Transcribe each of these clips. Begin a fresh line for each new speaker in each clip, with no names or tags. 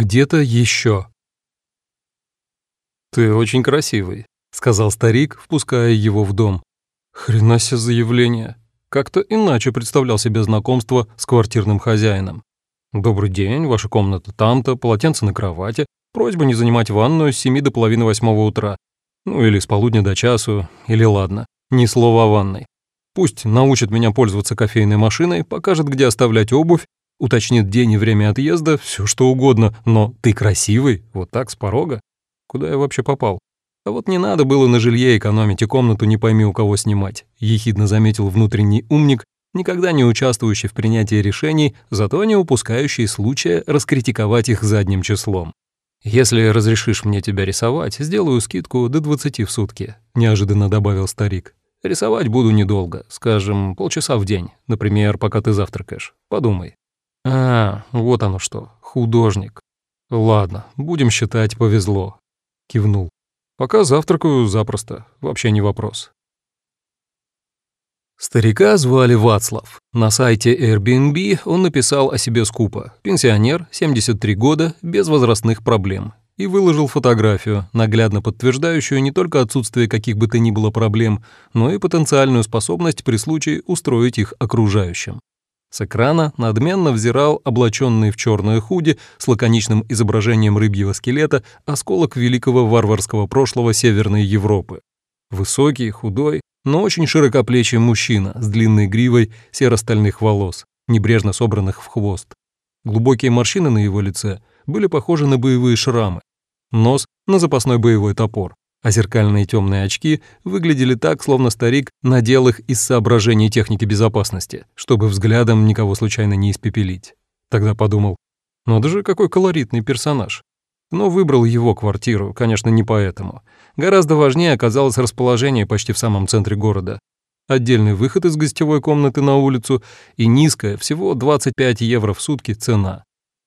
Где-то еще. «Ты очень красивый», — сказал старик, впуская его в дом. Хрена себе заявление. Как-то иначе представлял себе знакомство с квартирным хозяином. «Добрый день, ваша комната там-то, полотенце на кровати, просьба не занимать ванную с семи до половины восьмого утра. Ну или с полудня до часу, или ладно, ни слова о ванной. Пусть научит меня пользоваться кофейной машиной, покажет, где оставлять обувь, уточнит день и время отъезда, все что угодно, но ты красивый, вот так, с порога. Куда я вообще попал? А вот не надо было на жилье экономить и комнату не пойми у кого снимать, ехидно заметил внутренний умник, никогда не участвующий в принятии решений, зато не упускающий случая раскритиковать их задним числом. «Если разрешишь мне тебя рисовать, сделаю скидку до 20 в сутки», — неожиданно добавил старик. «Рисовать буду недолго, скажем, полчаса в день, например, пока ты завтракаешь. Подумай». «А, вот оно что, художник. Ладно, будем считать, повезло», — кивнул. «Пока завтракаю запросто, вообще не вопрос». Старика звали Вацлав. На сайте Airbnb он написал о себе скупо. Пенсионер, 73 года, без возрастных проблем. И выложил фотографию, наглядно подтверждающую не только отсутствие каких бы то ни было проблем, но и потенциальную способность при случае устроить их окружающим. С экрана надменно взирал облаченный в черное худи с лаконичным изображением рыбьего скелета осколок великого варварского прошлого Северной Европы. Высокий, худой, но очень широкоплечий мужчина с длинной гривой серо-стальных волос, небрежно собранных в хвост. Глубокие морщины на его лице были похожи на боевые шрамы, нос — на запасной боевой топор, а зеркальные темные очки выглядели так, словно старик надел их из соображений техники безопасности, чтобы взглядом никого случайно не испепелить. Тогда подумал, надо же, какой колоритный персонаж. Но выбрал его квартиру, конечно, не поэтому. Гораздо важнее оказалось расположение почти в самом центре города. Отдельный выход из гостевой комнаты на улицу и низкая, всего 25 евро в сутки, цена.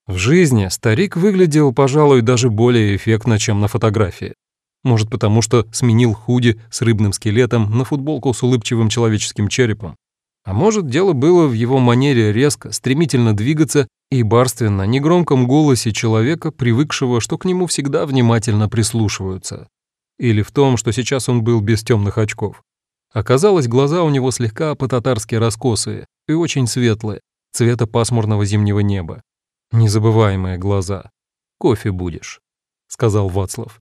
В жизни старик выглядел, пожалуй, даже более эффектно, чем на фотографии. Может, потому что сменил худи с рыбным скелетом на футболку с улыбчивым человеческим черепом. А может, дело было в его манере резко, стремительно двигаться и барственно, негромком голосе человека, привыкшего, что к нему всегда внимательно прислушиваются. Или в том, что сейчас он был без темных очков. Оказалось, глаза у него слегка по-татарски раскосые и очень светлые, цвета пасмурного зимнего неба. Незабываемые глаза. «Кофе будешь», — сказал Вацлав.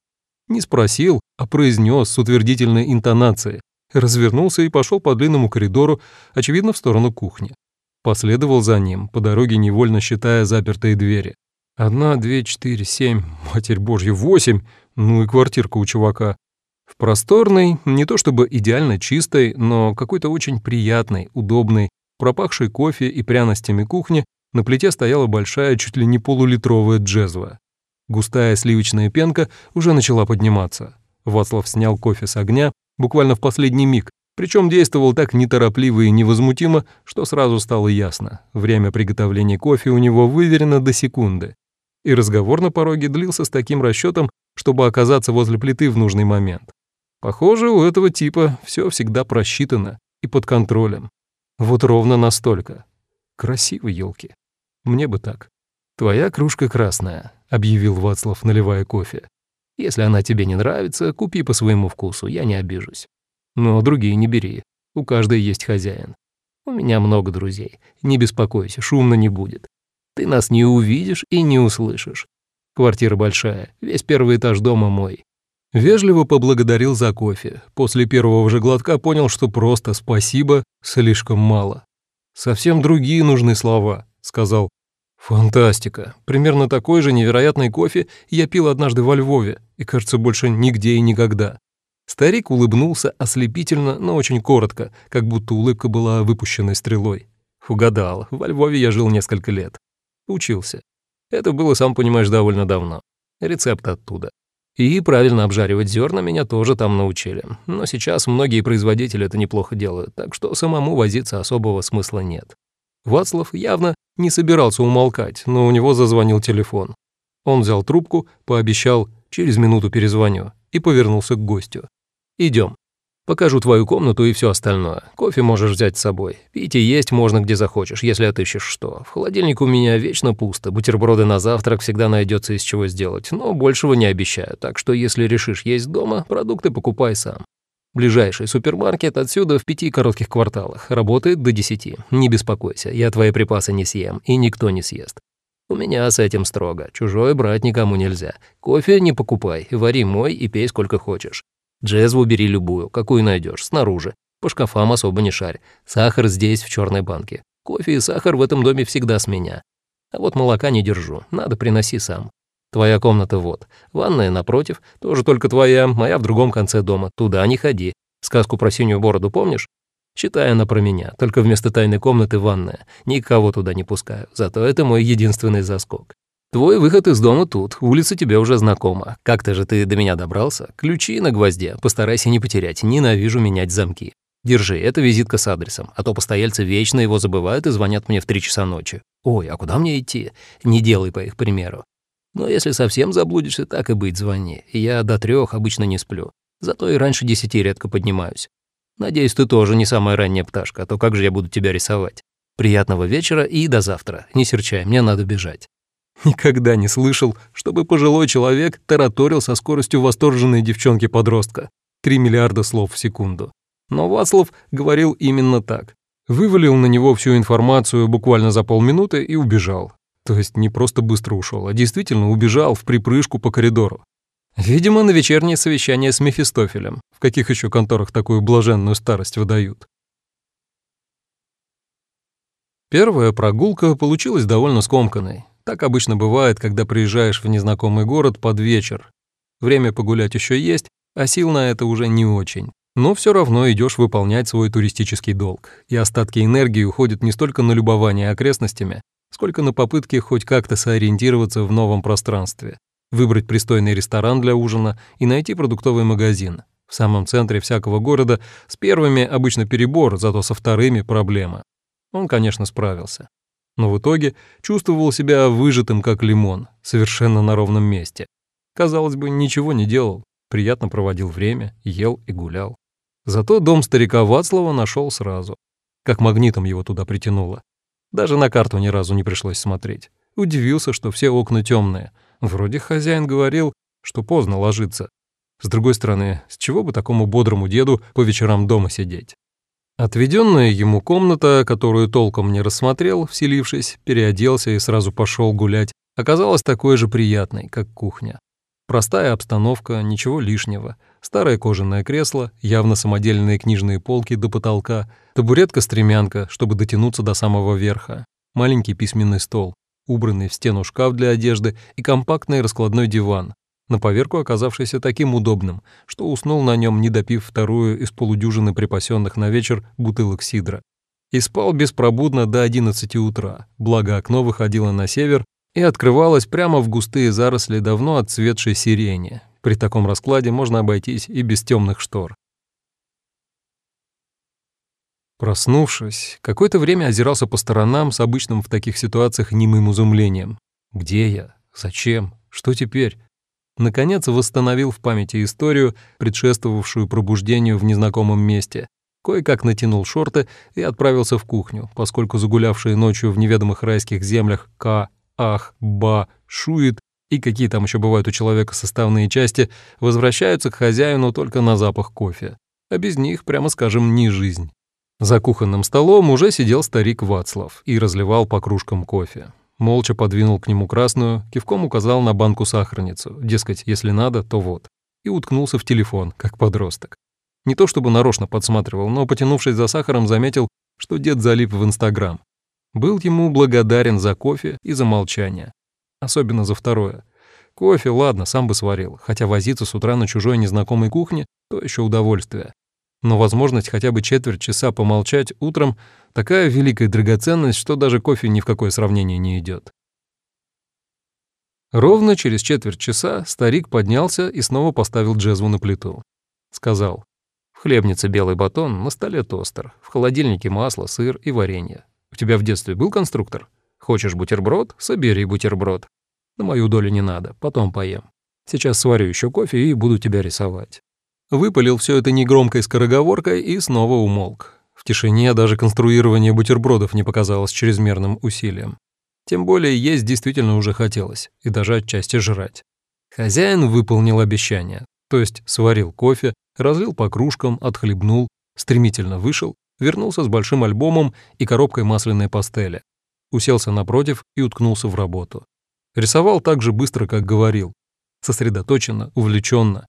Не спросил, а произнес с утвердительной интонацией, развернулся и пошел по длинному коридору, очевидно, в сторону кухни. Последовал за ним, по дороге невольно считая запертые двери. Одна, две, четыре, семь, матерь божья, восемь, ну и квартирка у чувака. В просторной, не то чтобы идеально чистой, но какой-то очень приятной, удобной, пропахшей кофе и пряностями кухни, на плите стояла большая, чуть ли не полулитровая джезва. Густая сливочная пенка уже начала подниматься. Вацлав снял кофе с огня, буквально в последний миг, причем действовал так неторопливо и невозмутимо, что сразу стало ясно. Время приготовления кофе у него выверено до секунды. И разговор на пороге длился с таким расчетом, чтобы оказаться возле плиты в нужный момент. Похоже, у этого типа все всегда просчитано и под контролем. Вот ровно настолько. Красиво, елки. Мне бы так. «Твоя кружка красная», — объявил Вацлав, наливая кофе. Если она тебе не нравится, купи по своему вкусу, я не обижусь. Но другие не бери, у каждой есть хозяин. У меня много друзей, не беспокойся, шумно не будет. Ты нас не увидишь и не услышишь. Квартира большая, весь первый этаж дома мой. Вежливо поблагодарил за кофе. После первого же глотка понял, что просто спасибо слишком мало. «Совсем другие нужны слова», — сказал Фантастика. Примерно такой же невероятный кофе я пил однажды во Львове, и, кажется, больше нигде и никогда. Старик улыбнулся ослепительно, но очень коротко, как будто улыбка была выпущенной стрелой. Угадал, во Львове я жил несколько лет. Учился. Это было, сам понимаешь, довольно давно. Рецепт оттуда. И правильно обжаривать зерна меня тоже там научили. Но сейчас многие производители это неплохо делают, так что самому возиться особого смысла нет. Вацлав явно не собирался умолкать, но у него зазвонил телефон. Он взял трубку, пообещал «через минуту перезвоню» и повернулся к гостю. «Идем». Покажу твою комнату и все остальное. Кофе можешь взять с собой. Пить и есть можно где захочешь, если отыщешь что. В холодильнике у меня вечно пусто. Бутерброды на завтрак всегда найдется из чего сделать, но большего не обещаю. Так что если решишь есть дома, продукты покупай сам. Ближайший супермаркет отсюда в пяти коротких кварталах. Работает до десяти. Не беспокойся, я твои припасы не съем, и никто не съест. У меня с этим строго. Чужое брать никому нельзя. Кофе не покупай, вари мой и пей сколько хочешь. Джезву бери любую, какую найдешь, снаружи. По шкафам особо не шарь. Сахар здесь, в черной банке. Кофе и сахар в этом доме всегда с меня. А вот молока не держу, надо приноси сам. Твоя комната вот. Ванная напротив, тоже только твоя, моя в другом конце дома. Туда не ходи. Сказку про синюю бороду помнишь? Считай она про меня, только вместо тайной комнаты ванная. Никого туда не пускаю, зато это мой единственный заскок. Твой выход из дома тут, улица тебе уже знакома. Как-то же ты до меня добрался? Ключи на гвозде, постарайся не потерять, ненавижу менять замки. Держи, это визитка с адресом, а то постояльцы вечно его забывают и звонят мне в три часа ночи. Ой, а куда мне идти? Не делай по их примеру. Но если совсем заблудишься, так и быть, звони. Я до трех обычно не сплю. Зато и раньше десяти редко поднимаюсь. Надеюсь, ты тоже не самая ранняя пташка, а то как же я буду тебя рисовать. Приятного вечера и до завтра. Не серчай, мне надо бежать. Никогда не слышал, чтобы пожилой человек тараторил со скоростью восторженной девчонки-подростка. Три миллиарда слов в секунду. Но Вацлав говорил именно так. Вывалил на него всю информацию буквально за полминуты и убежал. То есть не просто быстро ушел, а действительно убежал в припрыжку по коридору. Видимо, на вечернее совещание с Мефистофелем. В каких еще конторах такую блаженную старость выдают? Первая прогулка получилась довольно скомканной. Так обычно бывает, когда приезжаешь в незнакомый город под вечер. Время погулять еще есть, а сил на это уже не очень. Но все равно идешь выполнять свой туристический долг, и остатки энергии уходят не столько на любование окрестностями, сколько на попытки хоть как-то сориентироваться в новом пространстве, выбрать пристойный ресторан для ужина и найти продуктовый магазин. В самом центре всякого города с первыми обычно перебор, зато со вторыми проблема. Он, конечно, справился. Но в итоге чувствовал себя выжатым, как лимон, совершенно на ровном месте. Казалось бы, ничего не делал, приятно проводил время, ел и гулял. Зато дом старика Вацлава нашел сразу. Как магнитом его туда притянуло. Даже на карту ни разу не пришлось смотреть. Удивился, что все окна темные. Вроде хозяин говорил, что поздно ложиться. С другой стороны, с чего бы такому бодрому деду по вечерам дома сидеть? Отведенная ему комната, которую толком не рассмотрел, вселившись, переоделся и сразу пошел гулять, оказалась такой же приятной, как кухня. Простая обстановка, ничего лишнего. Старое кожаное кресло, явно самодельные книжные полки до потолка, табуретка-стремянка, чтобы дотянуться до самого верха, маленький письменный стол, убранный в стену шкаф для одежды и компактный раскладной диван, на поверку оказавшийся таким удобным, что уснул на нем, не допив вторую из полудюжины припасенных на вечер бутылок сидра. И спал беспробудно до 11 утра, благо окно выходило на север и открывалась прямо в густые заросли давно отцветшей сирени. При таком раскладе можно обойтись и без темных штор. Проснувшись, какое-то время озирался по сторонам с обычным в таких ситуациях немым изумлением. Где я? Зачем? Что теперь? Наконец восстановил в памяти историю, предшествовавшую пробуждению в незнакомом месте. Кое-как натянул шорты и отправился в кухню, поскольку загулявшие ночью в неведомых райских землях К ах, ба, шует и какие там еще бывают у человека составные части, возвращаются к хозяину только на запах кофе. А без них, прямо скажем, не жизнь. За кухонным столом уже сидел старик Вацлав и разливал по кружкам кофе. Молча подвинул к нему красную, кивком указал на банку-сахарницу, дескать, если надо, то вот. И уткнулся в телефон, как подросток. Не то чтобы нарочно подсматривал, но, потянувшись за сахаром, заметил, что дед залип в Инстаграм. Был ему благодарен за кофе и за молчание. Особенно за второе. Кофе, ладно, сам бы сварил, хотя возиться с утра на чужой незнакомой кухне — то еще удовольствие. Но возможность хотя бы четверть часа помолчать утром — такая великая драгоценность, что даже кофе ни в какое сравнение не идет. Ровно через четверть часа старик поднялся и снова поставил джезву на плиту. Сказал, в хлебнице белый батон, на столе тостер, в холодильнике масло, сыр и варенье. У тебя в детстве был конструктор? Хочешь бутерброд? Собери бутерброд. На мою долю не надо, потом поем. Сейчас сварю еще кофе и буду тебя рисовать. Выпалил все это негромкой скороговоркой и снова умолк. В тишине даже конструирование бутербродов не показалось чрезмерным усилием. Тем более есть действительно уже хотелось, и даже отчасти жрать. Хозяин выполнил обещание, то есть сварил кофе, разлил по кружкам, отхлебнул, стремительно вышел, вернулся с большим альбомом и коробкой масляной пастели. Уселся напротив и уткнулся в работу. Рисовал так же быстро, как говорил. Сосредоточенно, увлеченно.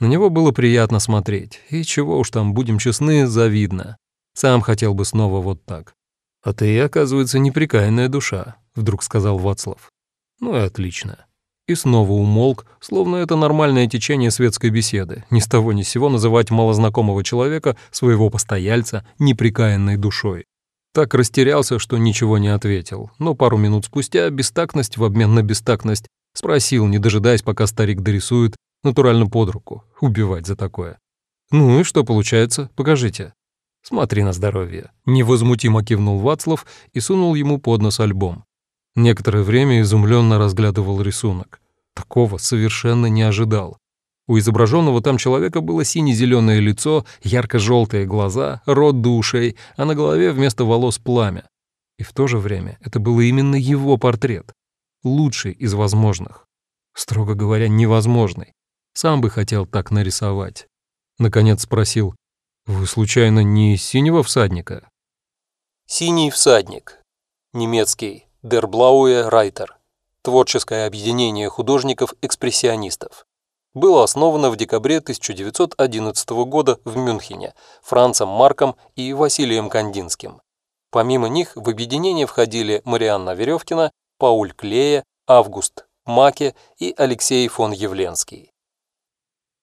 На него было приятно смотреть, и чего уж там, будем честны, завидно. Сам хотел бы снова вот так. «А ты, оказывается, неприкаянная душа», — вдруг сказал Вацлав. «Ну и отлично». И снова умолк, словно это нормальное течение светской беседы, ни с того ни с сего называть малознакомого человека, своего постояльца, неприкаянной душой. Так растерялся, что ничего не ответил, но пару минут спустя бестактность в обмен на бестактность спросил, не дожидаясь, пока старик дорисует, натурально под руку, убивать за такое. «Ну и что получается? Покажите». «Смотри на здоровье», — невозмутимо кивнул Вацлав и сунул ему под нос альбом. Некоторое время изумленно разглядывал рисунок. Такого совершенно не ожидал. У изображенного там человека было сине-зеленое лицо, ярко-желтые глаза, рот до ушей, а на голове вместо волос пламя. И в то же время это был именно его портрет. Лучший из возможных. Строго говоря, невозможный. Сам бы хотел так нарисовать. Наконец спросил, «Вы, случайно, не синего всадника?»
«Синий всадник». Немецкий. Blaue Reiter. Творческое объединение художников-экспрессионистов. Было основано в декабре 1911 года в Мюнхене Францем Марком и Василием Кандинским. Помимо них в объединение входили Марианна Веревкина, Пауль Клея, Август Маке и Алексей фон Явленский.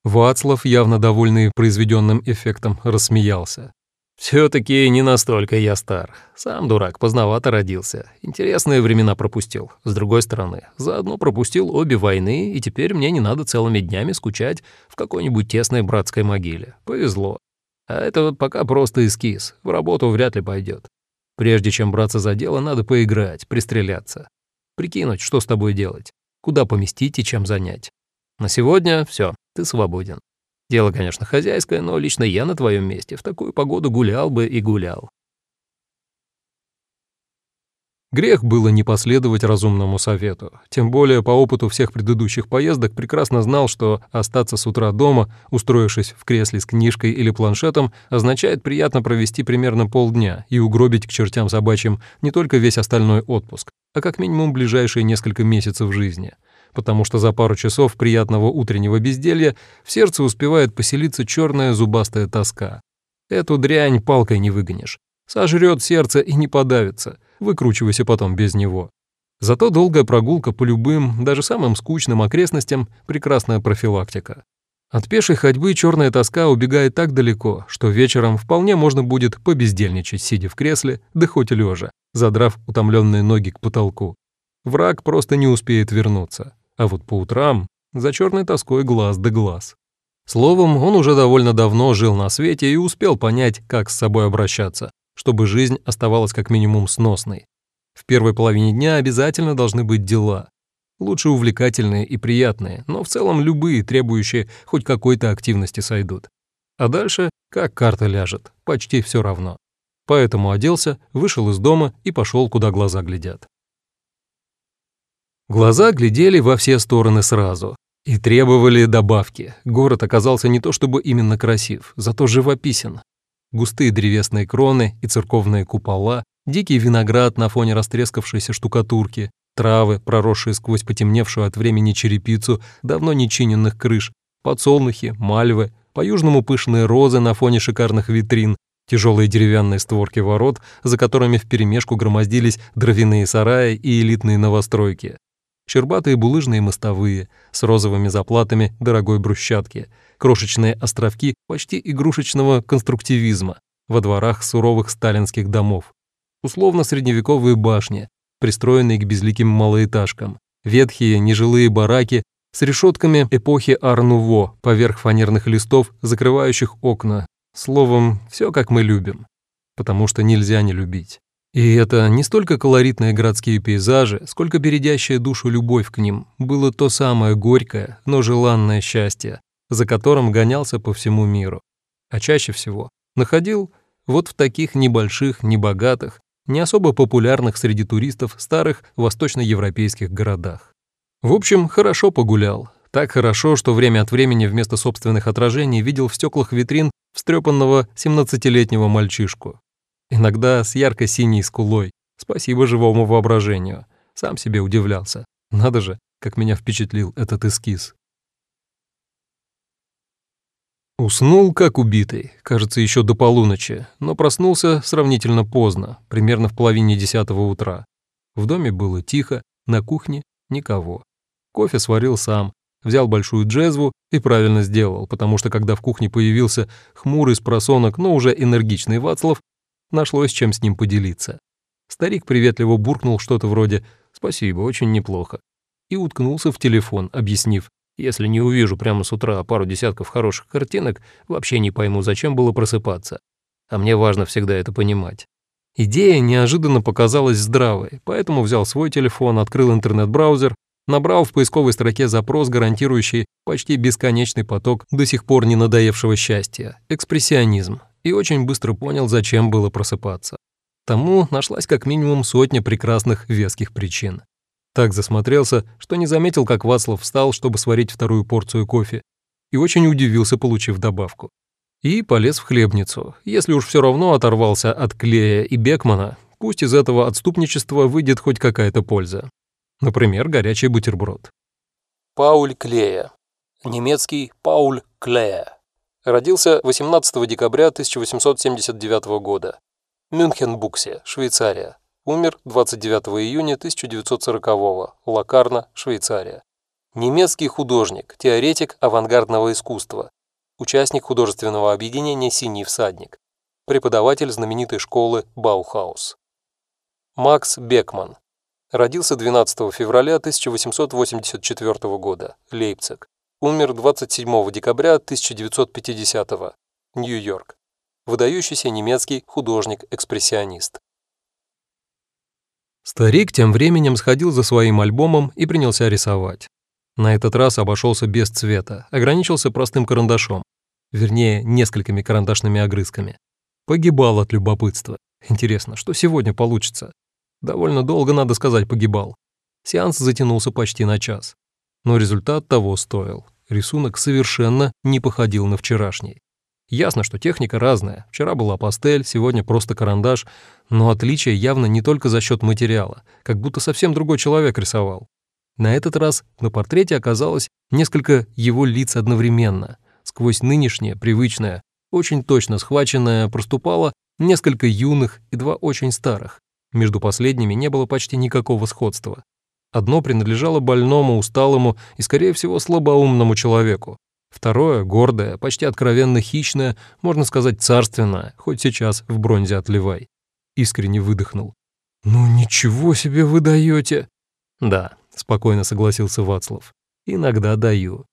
Вацлав, явно довольный произведенным эффектом, рассмеялся. «Все-таки не настолько я стар. Сам дурак, поздновато родился. Интересные времена пропустил. С другой стороны, заодно пропустил обе войны, и теперь мне не надо целыми днями скучать в какой-нибудь тесной братской могиле. Повезло. А это пока просто эскиз, в работу вряд ли пойдет. Прежде чем браться за дело, надо поиграть, пристреляться. Прикинуть, что с тобой делать, куда поместить и чем занять. На сегодня все, ты свободен. Дело, конечно, хозяйское, но лично я на твоем месте в такую погоду гулял бы и гулял. Грех было не последовать разумному совету. Тем более по опыту всех предыдущих поездок прекрасно знал, что остаться с утра дома, устроившись в кресле с книжкой или планшетом, означает приятно провести примерно полдня и угробить к чертям собачьим не только весь остальной отпуск, а как минимум ближайшие несколько месяцев жизни — потому что за пару часов приятного утреннего безделья в сердце успевает поселиться черная зубастая тоска. Эту дрянь палкой не выгонишь. Сожрет сердце и не подавится, выкручивайся потом без него. Зато долгая прогулка по любым, даже самым скучным окрестностям – прекрасная профилактика. От пешей ходьбы черная тоска убегает так далеко, что вечером вполне можно будет побездельничать, сидя в кресле, да хоть лежа, задрав утомленные ноги к потолку. Враг просто не успеет вернуться а вот по утрам за черной тоской глаз да глаз. Словом, он уже довольно давно жил на свете и успел понять, как с собой обращаться, чтобы жизнь оставалась как минимум сносной. В первой половине дня обязательно должны быть дела. Лучше увлекательные и приятные, но в целом любые, требующие хоть какой-то активности сойдут. А дальше, как карта ляжет, почти все равно. Поэтому оделся, вышел из дома и пошел, куда глаза глядят. Глаза глядели во все стороны сразу и требовали добавки. Город оказался не то чтобы именно красив, зато живописен. Густые древесные кроны и церковные купола, дикий виноград на фоне растрескавшейся штукатурки, травы, проросшие сквозь потемневшую от времени черепицу давно нечиненных крыш, подсолнухи, мальвы, по-южному пышные розы на фоне шикарных витрин, тяжелые деревянные створки ворот, за которыми вперемешку громоздились дровяные сараи и элитные новостройки щербатые булыжные мостовые с розовыми заплатами дорогой брусчатки, крошечные островки почти игрушечного конструктивизма во дворах суровых сталинских домов, условно-средневековые башни, пристроенные к безликим малоэтажкам, ветхие нежилые бараки с решетками эпохи Арнуво поверх фанерных листов, закрывающих окна. Словом, все как мы любим, потому что нельзя не любить. И это не столько колоритные городские пейзажи, сколько бередящая душу любовь к ним, было то самое горькое, но желанное счастье, за которым гонялся по всему миру. А чаще всего находил вот в таких небольших, небогатых, не особо популярных среди туристов старых восточноевропейских городах. В общем, хорошо погулял. Так хорошо, что время от времени вместо собственных отражений видел в стеклах витрин встрепанного 17-летнего мальчишку. Иногда с ярко-синей скулой. Спасибо живому воображению. Сам себе удивлялся. Надо же, как меня впечатлил этот эскиз. Уснул как убитый, кажется, еще до полуночи, но проснулся сравнительно поздно, примерно в половине десятого утра. В доме было тихо, на кухне никого. Кофе сварил сам, взял большую джезву и правильно сделал, потому что когда в кухне появился хмурый спросонок, но уже энергичный Вацлав, нашлось чем с ним поделиться. Старик приветливо буркнул что-то вроде «Спасибо, очень неплохо» и уткнулся в телефон, объяснив если не увижу прямо с утра пару десятков хороших картинок, вообще не пойму, зачем было просыпаться. А мне важно всегда это понимать. Идея неожиданно показалась здравой, поэтому взял свой телефон, открыл интернет-браузер, набрал в поисковой строке запрос, гарантирующий почти бесконечный поток до сих пор не надоевшего счастья – экспрессионизм, и очень быстро понял, зачем было просыпаться. Тому нашлась как минимум сотня прекрасных веских причин. Так засмотрелся, что не заметил, как Вацлав встал, чтобы сварить вторую порцию кофе, и очень удивился, получив добавку. И полез в хлебницу. Если уж все равно оторвался от Клея и Бекмана, пусть из этого отступничества выйдет хоть какая-то польза. Например, горячий бутерброд.
Пауль Клея. Немецкий Пауль Клея. Родился 18 декабря 1879 года. Мюнхенбуксе, Швейцария. Умер 29 июня 1940-го, Лакарна, Швейцария. Немецкий художник, теоретик авангардного искусства, участник художественного объединения «Синий всадник», преподаватель знаменитой школы Баухаус. Макс Бекман. Родился 12 февраля 1884 года, Лейпциг. Умер 27 декабря 1950 Нью-Йорк. Выдающийся немецкий художник-экспрессионист.
Старик тем временем сходил за своим альбомом и принялся рисовать. На этот раз обошелся без цвета, ограничился простым карандашом, вернее, несколькими карандашными огрызками. Погибал от любопытства. Интересно, что сегодня получится? Довольно долго, надо сказать, погибал. Сеанс затянулся почти на час. Но результат того стоил. Рисунок совершенно не походил на вчерашний. Ясно, что техника разная. Вчера была пастель, сегодня просто карандаш, но отличие явно не только за счет материала, как будто совсем другой человек рисовал. На этот раз на портрете оказалось несколько его лиц одновременно. Сквозь нынешнее, привычное, очень точно схваченное проступало несколько юных и два очень старых. Между последними не было почти никакого сходства. Одно принадлежало больному, усталому и, скорее всего, слабоумному человеку, Второе, гордое, почти откровенно хищное, можно сказать, царственное, хоть сейчас в бронзе отливай. Искренне выдохнул. «Ну ничего себе вы даете!» «Да», — спокойно согласился Вацлав. «Иногда даю».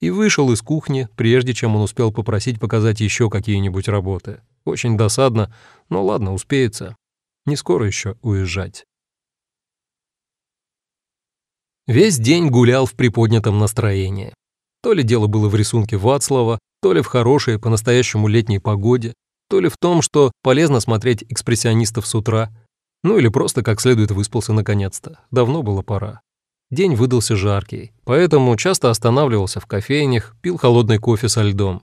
И вышел из кухни, прежде чем он успел попросить показать еще какие-нибудь работы. Очень досадно, но ладно, успеется. Не скоро еще уезжать. Весь день гулял в приподнятом настроении. То ли дело было в рисунке Вацлава, то ли в хорошей, по-настоящему летней погоде, то ли в том, что полезно смотреть экспрессионистов с утра, ну или просто как следует выспался наконец-то. Давно было пора. День выдался жаркий, поэтому часто останавливался в кофейнях, пил холодный кофе со льдом.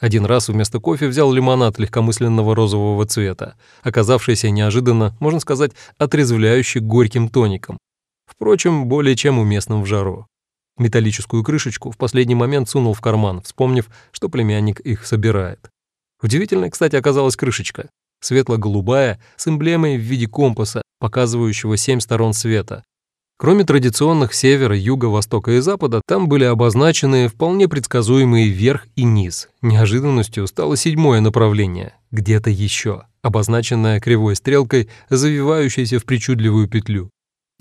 Один раз вместо кофе взял лимонад легкомысленного розового цвета, оказавшийся неожиданно, можно сказать, отрезвляющий горьким тоником. Впрочем, более чем уместным в жару. Металлическую крышечку в последний момент сунул в карман, вспомнив, что племянник их собирает. Удивительной, кстати, оказалась крышечка. Светло-голубая, с эмблемой в виде компаса, показывающего семь сторон света. Кроме традиционных севера, юга, востока и запада, там были обозначены вполне предсказуемые верх и низ. Неожиданностью стало седьмое направление, где-то еще, обозначенное кривой стрелкой, завивающейся в причудливую петлю.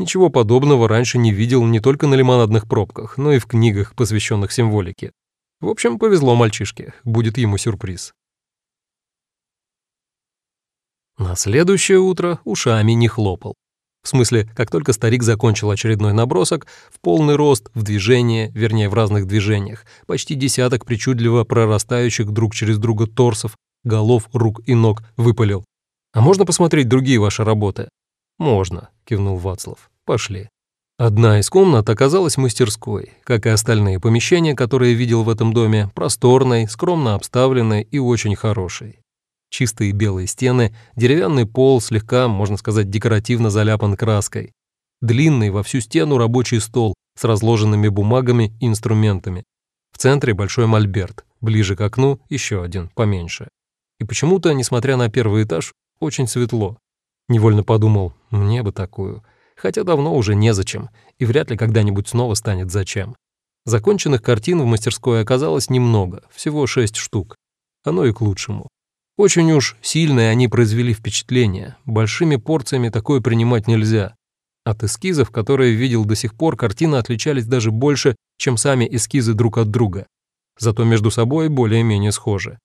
Ничего подобного раньше не видел не только на лимонадных пробках, но и в книгах, посвященных символике. В общем, повезло мальчишке, будет ему сюрприз. На следующее утро ушами не хлопал. В смысле, как только старик закончил очередной набросок, в полный рост, в движении, вернее, в разных движениях, почти десяток причудливо прорастающих друг через друга торсов, голов, рук и ног выпалил. «А можно посмотреть другие ваши работы?» «Можно», — кивнул Вацлав. «Пошли». Одна из комнат оказалась мастерской, как и остальные помещения, которые видел в этом доме, просторной, скромно обставленной и очень хорошей. Чистые белые стены, деревянный пол слегка, можно сказать, декоративно заляпан краской. Длинный во всю стену рабочий стол с разложенными бумагами и инструментами. В центре большой мольберт, ближе к окну еще один, поменьше. И почему-то, несмотря на первый этаж, очень светло. Невольно подумал, мне бы такую. Хотя давно уже незачем, и вряд ли когда-нибудь снова станет зачем. Законченных картин в мастерской оказалось немного, всего шесть штук. Оно и к лучшему. Очень уж сильное они произвели впечатление, большими порциями такое принимать нельзя. От эскизов, которые видел до сих пор, картины отличались даже больше, чем сами эскизы друг от друга. Зато между собой более-менее схожи.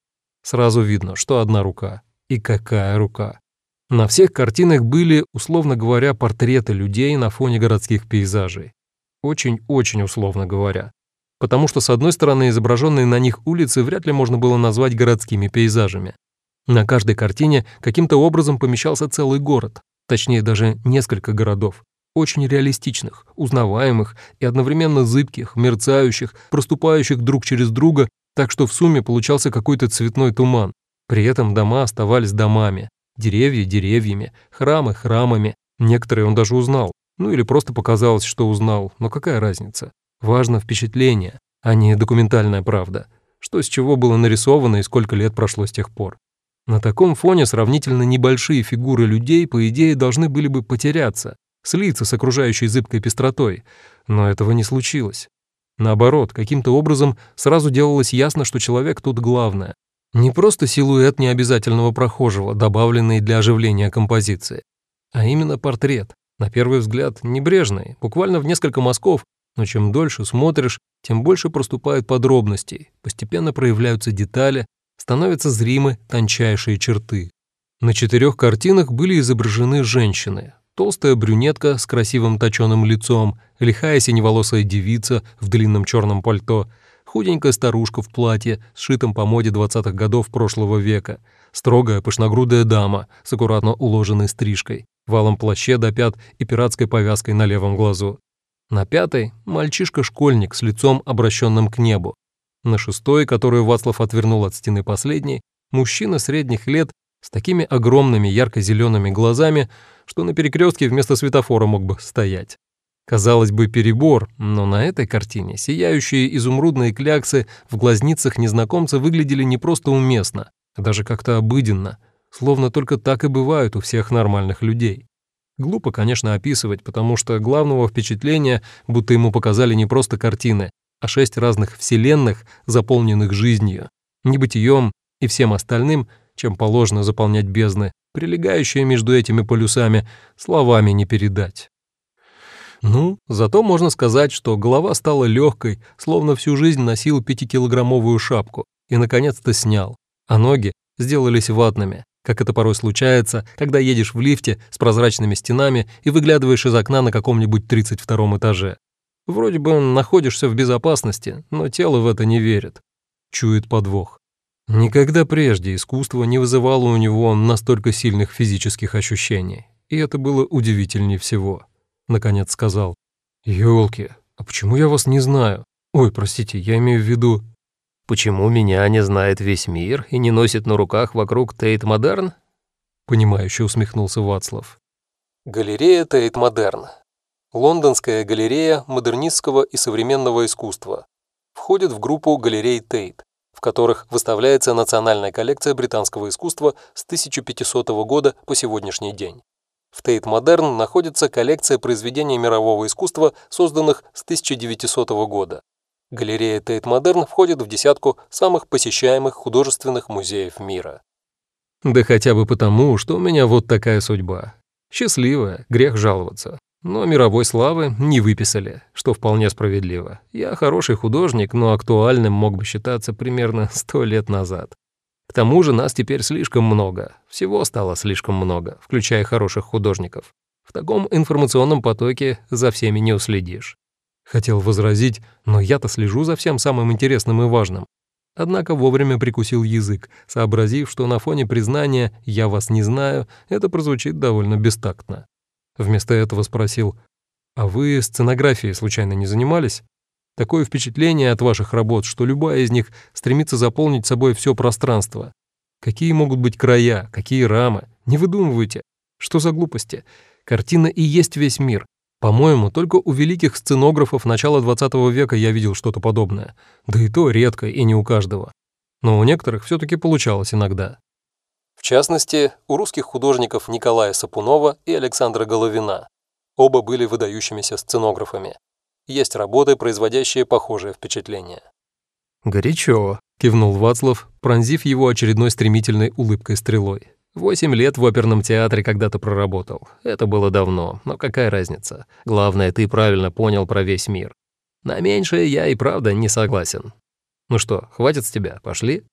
Сразу видно, что одна рука. И какая рука. На всех картинах были, условно говоря, портреты людей на фоне городских пейзажей. Очень-очень условно говоря. Потому что, с одной стороны, изображенные на них улицы вряд ли можно было назвать городскими пейзажами. На каждой картине каким-то образом помещался целый город, точнее даже несколько городов, очень реалистичных, узнаваемых и одновременно зыбких, мерцающих, проступающих друг через друга, так что в сумме получался какой-то цветной туман. При этом дома оставались домами, деревья деревьями, храмы храмами. Некоторые он даже узнал, ну или просто показалось, что узнал, но какая разница? Важно впечатление, а не документальная правда. Что с чего было нарисовано и сколько лет прошло с тех пор. На таком фоне сравнительно небольшие фигуры людей, по идее, должны были бы потеряться, слиться с окружающей зыбкой пестротой, но этого не случилось. Наоборот, каким-то образом сразу делалось ясно, что человек тут главное. Не просто силуэт необязательного прохожего, добавленный для оживления композиции, а именно портрет, на первый взгляд небрежный, буквально в несколько мазков, но чем дольше смотришь, тем больше проступают подробностей, постепенно проявляются детали, становятся зримы тончайшие черты. На четырех картинах были изображены женщины. Толстая брюнетка с красивым точеным лицом, лихая синеволосая девица в длинном черном пальто, худенькая старушка в платье, сшитом по моде 20-х годов прошлого века, строгая пышногрудая дама с аккуратно уложенной стрижкой, валом плаще до пят и пиратской повязкой на левом глазу. На пятой – мальчишка-школьник с лицом, обращенным к небу, на шестой, которую Вацлав отвернул от стены последней, мужчина средних лет с такими огромными ярко-зелеными глазами, что на перекрестке вместо светофора мог бы стоять. Казалось бы, перебор, но на этой картине сияющие изумрудные кляксы в глазницах незнакомца выглядели не просто уместно, а даже как-то обыденно, словно только так и бывают у всех нормальных людей. Глупо, конечно, описывать, потому что главного впечатления, будто ему показали не просто картины, а шесть разных вселенных, заполненных жизнью, небытием и всем остальным, чем положено заполнять бездны, прилегающие между этими полюсами, словами не передать. Ну, зато можно сказать, что голова стала легкой, словно всю жизнь носил пятикилограммовую шапку, и наконец-то снял, а ноги сделались ватными, как это порой случается, когда едешь в лифте с прозрачными стенами и выглядываешь из окна на каком-нибудь 32 этаже. Вроде бы находишься в безопасности, но тело в это не верит. Чует подвох. Никогда прежде искусство не вызывало у него настолько сильных физических ощущений. И это было удивительнее всего. Наконец сказал. «Ёлки, а почему я вас не знаю? Ой, простите, я имею в виду...»
«Почему меня не знает весь мир и не носит на руках вокруг Тейт Модерн?»
Понимающе усмехнулся Вацлав.
Галерея Тейт Модерн Лондонская галерея модернистского и современного искусства входит в группу галерей Тейт, в которых выставляется национальная коллекция британского искусства с 1500 года по сегодняшний день. В Тейт Модерн находится коллекция произведений мирового искусства, созданных с 1900 года. Галерея Тейт Модерн входит в десятку самых посещаемых художественных музеев мира.
Да хотя бы потому, что у меня вот такая судьба. Счастливая, грех жаловаться. Но мировой славы не выписали, что вполне справедливо. Я хороший художник, но актуальным мог бы считаться примерно сто лет назад. К тому же нас теперь слишком много. Всего стало слишком много, включая хороших художников. В таком информационном потоке за всеми не уследишь. Хотел возразить, но я-то слежу за всем самым интересным и важным. Однако вовремя прикусил язык, сообразив, что на фоне признания «я вас не знаю» это прозвучит довольно бестактно. Вместо этого спросил «А вы сценографией случайно не занимались?» Такое впечатление от ваших работ, что любая из них стремится заполнить собой все пространство. Какие могут быть края, какие рамы? Не выдумывайте. Что за глупости? Картина и есть весь мир. По-моему, только у великих сценографов начала 20 века я видел что-то подобное. Да и то редко и не у каждого. Но у некоторых все таки получалось иногда.
В частности, у русских художников Николая Сапунова и Александра Головина. Оба были выдающимися сценографами. Есть работы, производящие похожее впечатление.
«Горячо», — кивнул Вацлав, пронзив его очередной стремительной улыбкой стрелой. Восемь лет в оперном театре когда-то проработал. Это было давно, но какая разница? Главное, ты правильно понял про весь мир. На меньшее я и правда не согласен. Ну что, хватит с тебя, пошли?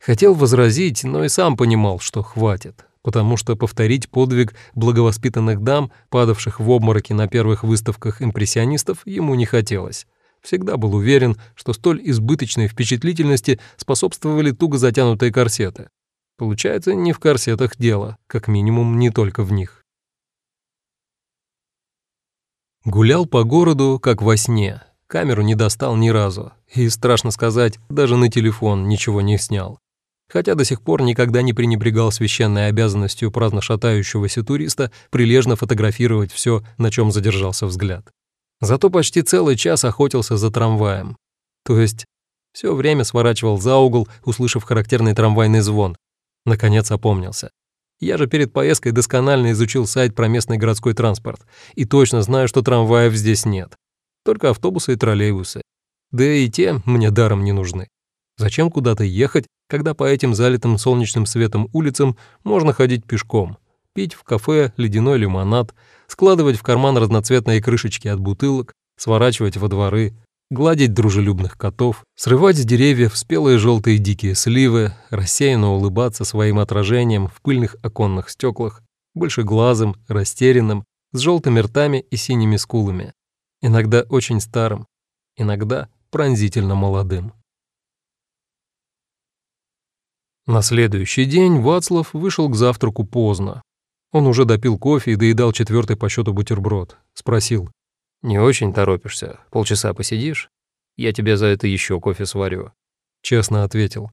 Хотел возразить, но и сам понимал, что хватит, потому что повторить подвиг благовоспитанных дам, падавших в обмороки на первых выставках импрессионистов, ему не хотелось. Всегда был уверен, что столь избыточной впечатлительности способствовали туго затянутые корсеты. Получается, не в корсетах дело, как минимум не только в них. Гулял по городу, как во сне. Камеру не достал ни разу. И, страшно сказать, даже на телефон ничего не снял. Хотя до сих пор никогда не пренебрегал священной обязанностью праздно шатающегося туриста прилежно фотографировать все, на чем задержался взгляд. Зато почти целый час охотился за трамваем. То есть все время сворачивал за угол, услышав характерный трамвайный звон, Наконец опомнился. Я же перед поездкой досконально изучил сайт про местный городской транспорт и точно знаю, что трамваев здесь нет. Только автобусы и троллейбусы. Да и те мне даром не нужны. Зачем куда-то ехать, когда по этим залитым солнечным светом улицам можно ходить пешком, пить в кафе ледяной лимонад, складывать в карман разноцветные крышечки от бутылок, сворачивать во дворы, гладить дружелюбных котов, срывать с деревьев спелые желтые дикие сливы, рассеянно улыбаться своим отражением в пыльных оконных стеклах, большеглазым, растерянным, с желтыми ртами и синими скулами, иногда очень старым, иногда пронзительно молодым. На следующий день Вацлав вышел к завтраку поздно. Он уже допил кофе и доедал четвертый по счету бутерброд. Спросил, «Не очень торопишься. Полчаса посидишь? Я тебе за это еще кофе сварю». Честно ответил.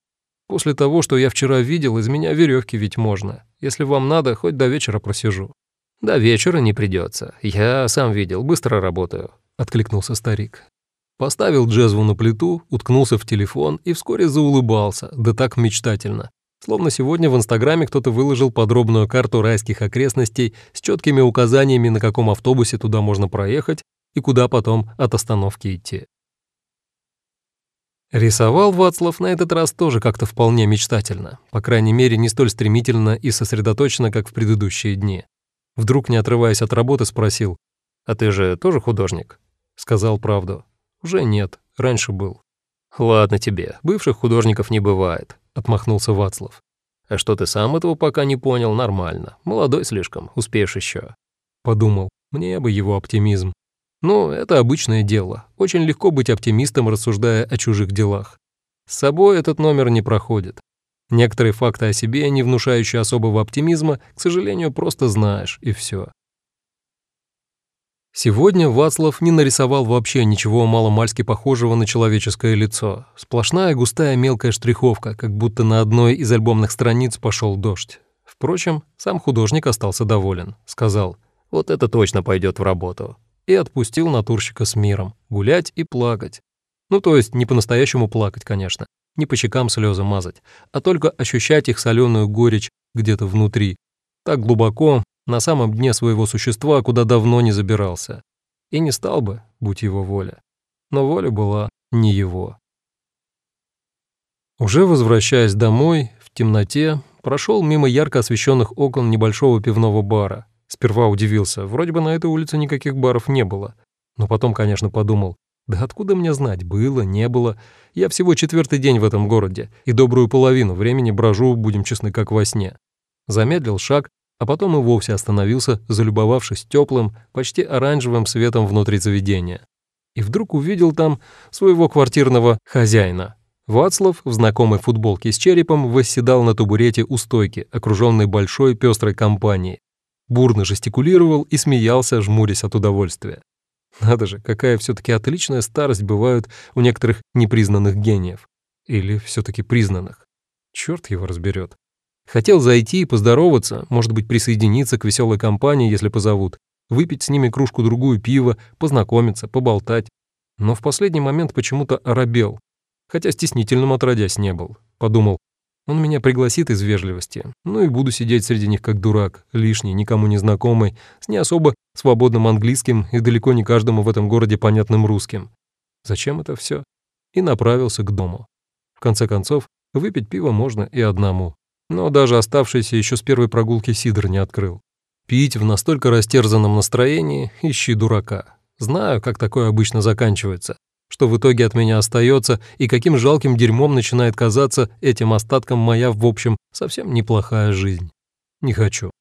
«После того, что я вчера видел, из меня веревки ведь можно. Если вам надо, хоть до вечера просижу». «До вечера не придется. Я сам видел, быстро работаю», — откликнулся старик. Поставил джезву на плиту, уткнулся в телефон и вскоре заулыбался, да так мечтательно. Словно сегодня в Инстаграме кто-то выложил подробную карту райских окрестностей с четкими указаниями, на каком автобусе туда можно проехать и куда потом от остановки идти. Рисовал Вацлав на этот раз тоже как-то вполне мечтательно, по крайней мере, не столь стремительно и сосредоточенно, как в предыдущие дни. Вдруг, не отрываясь от работы, спросил, «А ты же тоже художник?» Сказал правду. «Уже нет, раньше был». «Ладно тебе, бывших художников не бывает», — отмахнулся Вацлав. «А что ты сам этого пока не понял, нормально. Молодой слишком, успеешь еще. Подумал, мне бы его оптимизм. Ну, это обычное дело. Очень легко быть оптимистом, рассуждая о чужих делах. С собой этот номер не проходит. Некоторые факты о себе, не внушающие особого оптимизма, к сожалению, просто знаешь, и все. Сегодня Вацлав не нарисовал вообще ничего маломальски похожего на человеческое лицо. Сплошная густая мелкая штриховка, как будто на одной из альбомных страниц пошел дождь. Впрочем, сам художник остался доволен. Сказал, вот это точно пойдет в работу и отпустил натурщика с миром, гулять и плакать. Ну, то есть не по-настоящему плакать, конечно, не по щекам слезы мазать, а только ощущать их соленую горечь где-то внутри, так глубоко, на самом дне своего существа, куда давно не забирался. И не стал бы, будь его воля. Но воля была не его. Уже возвращаясь домой, в темноте, прошел мимо ярко освещенных окон небольшого пивного бара, Сперва удивился, вроде бы на этой улице никаких баров не было. Но потом, конечно, подумал, да откуда мне знать, было, не было. Я всего четвертый день в этом городе, и добрую половину времени брожу, будем честны, как во сне. Замедлил шаг, а потом и вовсе остановился, залюбовавшись теплым, почти оранжевым светом внутри заведения. И вдруг увидел там своего квартирного хозяина. Вацлав в знакомой футболке с черепом восседал на табурете у стойки, окруженной большой пестрой компанией. Бурно жестикулировал и смеялся, жмурясь от удовольствия. Надо же, какая все-таки отличная старость бывает у некоторых непризнанных гениев. Или все-таки признанных. Черт его разберет. Хотел зайти и поздороваться, может быть, присоединиться к веселой компании, если позовут, выпить с ними кружку-другую пива, познакомиться, поболтать. Но в последний момент почему-то оробел, хотя стеснительным отродясь не был. Подумал, он меня пригласит из вежливости, ну и буду сидеть среди них как дурак, лишний, никому не знакомый, с не особо свободным английским и далеко не каждому в этом городе понятным русским. Зачем это все? И направился к дому. В конце концов, выпить пиво можно и одному. Но даже оставшийся еще с первой прогулки сидр не открыл. Пить в настолько растерзанном настроении – ищи дурака. Знаю, как такое обычно заканчивается что в итоге от меня остается и каким жалким дерьмом начинает казаться этим остатком моя, в общем, совсем неплохая жизнь. Не хочу.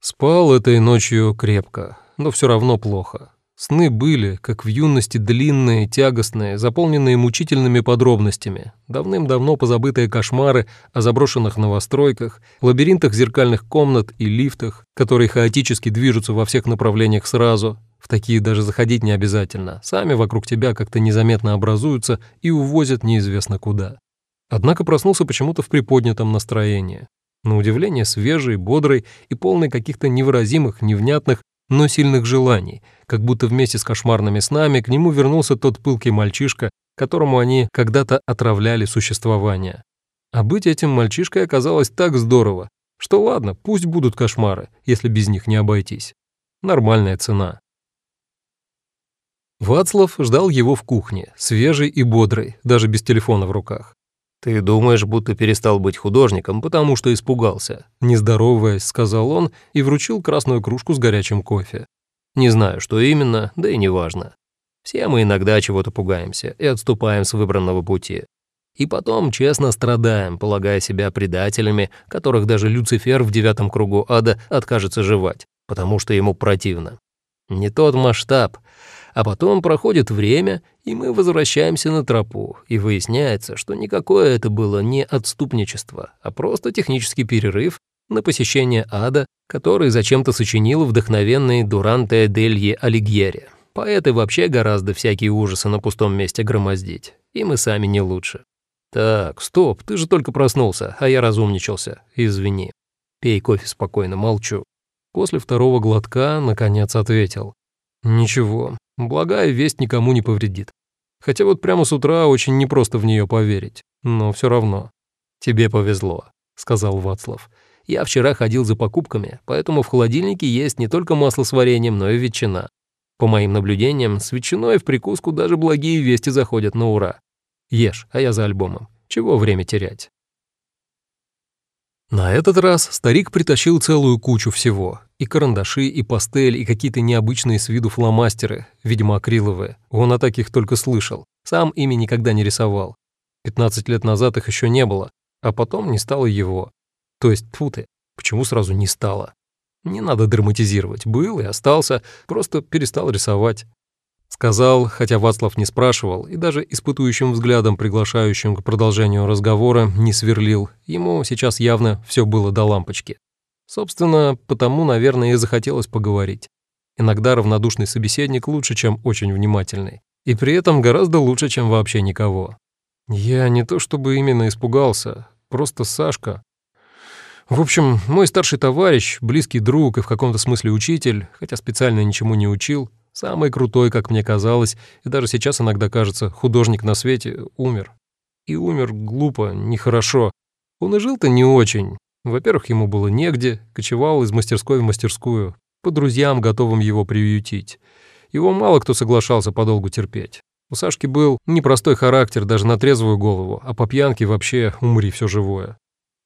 Спал этой ночью крепко, но все равно плохо. Сны были, как в юности, длинные, тягостные, заполненные мучительными подробностями, давным-давно позабытые кошмары о заброшенных новостройках, лабиринтах зеркальных комнат и лифтах, которые хаотически движутся во всех направлениях сразу, в такие даже заходить не обязательно. Сами вокруг тебя как-то незаметно образуются и увозят неизвестно куда. Однако проснулся почему-то в приподнятом настроении. На удивление свежий, бодрый и полный каких-то невыразимых, невнятных, но сильных желаний, как будто вместе с кошмарными снами к нему вернулся тот пылкий мальчишка, которому они когда-то отравляли существование. А быть этим мальчишкой оказалось так здорово, что ладно, пусть будут кошмары, если без них не обойтись. Нормальная цена. Вацлав ждал его в кухне, свежий и бодрый, даже без телефона в руках.
«Ты думаешь, будто перестал быть художником, потому что испугался?»
Не сказал он и вручил красную кружку с горячим кофе.
«Не знаю, что именно, да и неважно. Все мы иногда чего-то пугаемся и отступаем с выбранного пути. И потом честно страдаем, полагая себя предателями, которых даже Люцифер в девятом кругу ада откажется жевать, потому что ему противно. Не тот масштаб, а потом проходит время, и мы возвращаемся на тропу, и выясняется, что никакое это было не отступничество, а просто технический перерыв на посещение ада, который зачем-то сочинил вдохновенный Дуранте Делье Алигьери. Поэты вообще гораздо всякие ужасы на пустом месте громоздить, и мы сами не лучше. Так, стоп, ты же только проснулся, а я разумничался. Извини. Пей кофе спокойно, молчу.
После второго глотка, наконец, ответил. Ничего, Благая весть никому не повредит. Хотя вот прямо с утра очень непросто в нее поверить, но все равно.
«Тебе повезло», — сказал Вацлав. «Я вчера ходил за покупками, поэтому в холодильнике есть не только масло с вареньем, но и ветчина. По моим наблюдениям, с ветчиной в прикуску даже благие вести заходят на ура. Ешь, а я за альбомом. Чего время терять?»
На этот раз старик притащил целую кучу всего. И карандаши, и пастель, и какие-то необычные с виду фломастеры, видимо, акриловые. Он о таких только слышал. Сам ими никогда не рисовал. 15 лет назад их еще не было, а потом не стало его. То есть, тьфу ты, почему сразу не стало? Не надо драматизировать. Был и остался, просто перестал рисовать. Сказал, хотя Вацлав не спрашивал и даже испытующим взглядом, приглашающим к продолжению разговора, не сверлил. Ему сейчас явно все было до лампочки. Собственно, потому, наверное, и захотелось поговорить. Иногда равнодушный собеседник лучше, чем очень внимательный. И при этом гораздо лучше, чем вообще никого. Я не то чтобы именно испугался, просто Сашка. В общем, мой старший товарищ, близкий друг и в каком-то смысле учитель, хотя специально ничему не учил, самый крутой, как мне казалось, и даже сейчас иногда кажется, художник на свете, умер. И умер глупо, нехорошо. Он и жил-то не очень, во-первых, ему было негде, кочевал из мастерской в мастерскую, по друзьям, готовым его приютить. Его мало кто соглашался подолгу терпеть. У Сашки был непростой характер даже на трезвую голову, а по пьянке вообще умри все живое.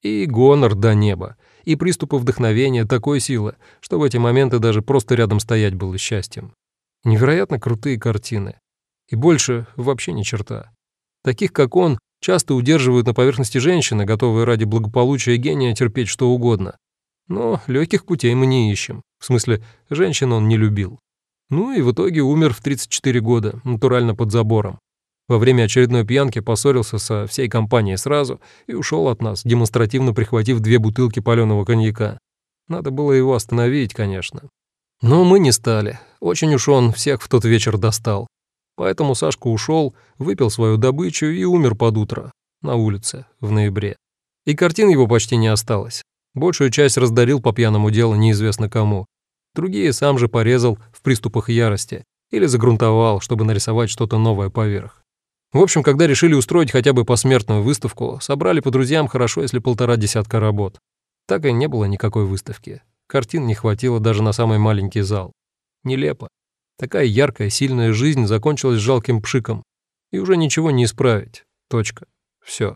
И гонор до неба, и приступы вдохновения такой силы, что в эти моменты даже просто рядом стоять было счастьем. Невероятно крутые картины. И больше вообще ни черта. Таких, как он, часто удерживают на поверхности женщины, готовые ради благополучия гения терпеть что угодно. Но легких путей мы не ищем. В смысле, женщин он не любил. Ну и в итоге умер в 34 года, натурально под забором. Во время очередной пьянки поссорился со всей компанией сразу и ушел от нас, демонстративно прихватив две бутылки паленого коньяка. Надо было его остановить, конечно. Но мы не стали. Очень уж он всех в тот вечер достал. Поэтому Сашка ушел, выпил свою добычу и умер под утро, на улице, в ноябре. И картин его почти не осталось. Большую часть раздарил по пьяному делу неизвестно кому. Другие сам же порезал в приступах ярости или загрунтовал, чтобы нарисовать что-то новое поверх. В общем, когда решили устроить хотя бы посмертную выставку, собрали по друзьям хорошо, если полтора десятка работ. Так и не было никакой выставки. Картин не хватило даже на самый маленький зал. Нелепо. Такая яркая, сильная жизнь закончилась жалким пшиком. И уже ничего не исправить. Точка. Все.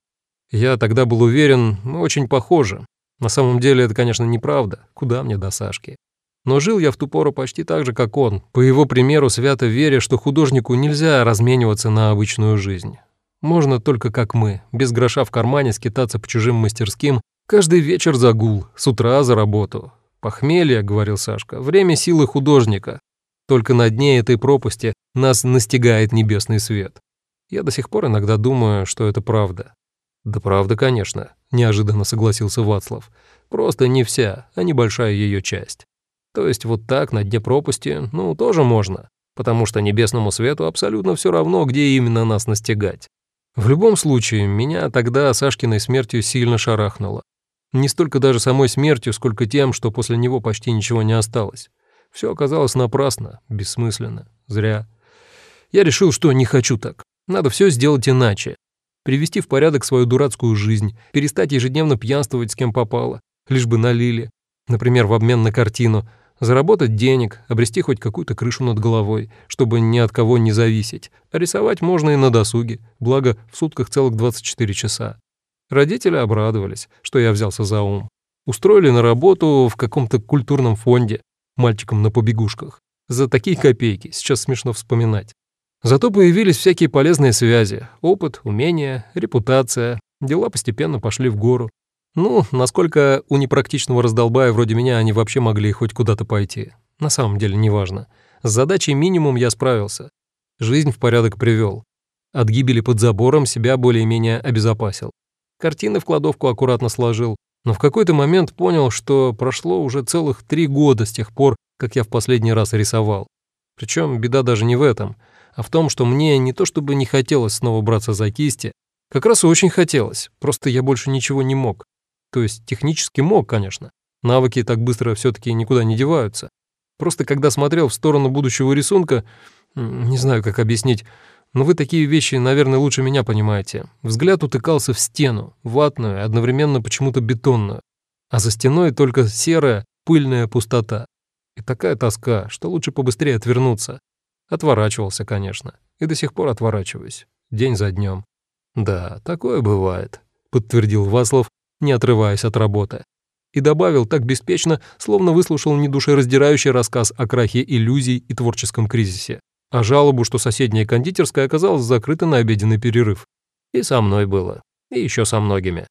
Я тогда был уверен, мы очень похожи. На самом деле это, конечно, неправда. Куда мне до Сашки? Но жил я в ту пору почти так же, как он, по его примеру свято веря, что художнику нельзя размениваться на обычную жизнь. Можно только как мы, без гроша в кармане скитаться по чужим мастерским, каждый вечер загул, с утра за работу. Похмелье, говорил Сашка, время силы художника. Только на дне этой пропасти нас настигает небесный свет. Я до сих пор иногда думаю, что это правда. Да правда, конечно, неожиданно согласился Вацлав. Просто не вся, а небольшая ее часть. То есть вот так на дне пропасти, ну, тоже можно, потому что небесному свету абсолютно все равно, где именно нас настигать. В любом случае, меня тогда Сашкиной смертью сильно шарахнуло. Не столько даже самой смертью, сколько тем, что после него почти ничего не осталось. Все оказалось напрасно, бессмысленно, зря. Я решил, что не хочу так. Надо все сделать иначе. Привести в порядок свою дурацкую жизнь, перестать ежедневно пьянствовать с кем попало, лишь бы налили. Например, в обмен на картину – Заработать денег, обрести хоть какую-то крышу над головой, чтобы ни от кого не зависеть. А рисовать можно и на досуге, благо в сутках целых 24 часа. Родители обрадовались, что я взялся за ум. Устроили на работу в каком-то культурном фонде, мальчиком на побегушках. За такие копейки, сейчас смешно вспоминать. Зато появились всякие полезные связи, опыт, умения, репутация. Дела постепенно пошли в гору. Ну, насколько у непрактичного раздолбая вроде меня они вообще могли хоть куда-то пойти. На самом деле, неважно. С задачей минимум я справился. Жизнь в порядок привел. От гибели под забором себя более-менее обезопасил. Картины в кладовку аккуратно сложил, но в какой-то момент понял, что прошло уже целых три года с тех пор, как я в последний раз рисовал. Причем беда даже не в этом, а в том, что мне не то чтобы не хотелось снова браться за кисти, как раз очень хотелось, просто я больше ничего не мог. То есть технически мог, конечно. Навыки так быстро все таки никуда не деваются. Просто когда смотрел в сторону будущего рисунка, не знаю, как объяснить, но вы такие вещи, наверное, лучше меня понимаете. Взгляд утыкался в стену, ватную, одновременно почему-то бетонную. А за стеной только серая, пыльная пустота. И такая тоска, что лучше побыстрее отвернуться. Отворачивался, конечно. И до сих пор отворачиваюсь. День за днем. «Да, такое бывает», — подтвердил Васлов, не отрываясь от работы. И добавил так беспечно, словно выслушал недушераздирающий рассказ о крахе иллюзий и творческом кризисе, а жалобу, что соседняя кондитерская оказалась закрыта на обеденный перерыв. И со мной было, и еще со многими.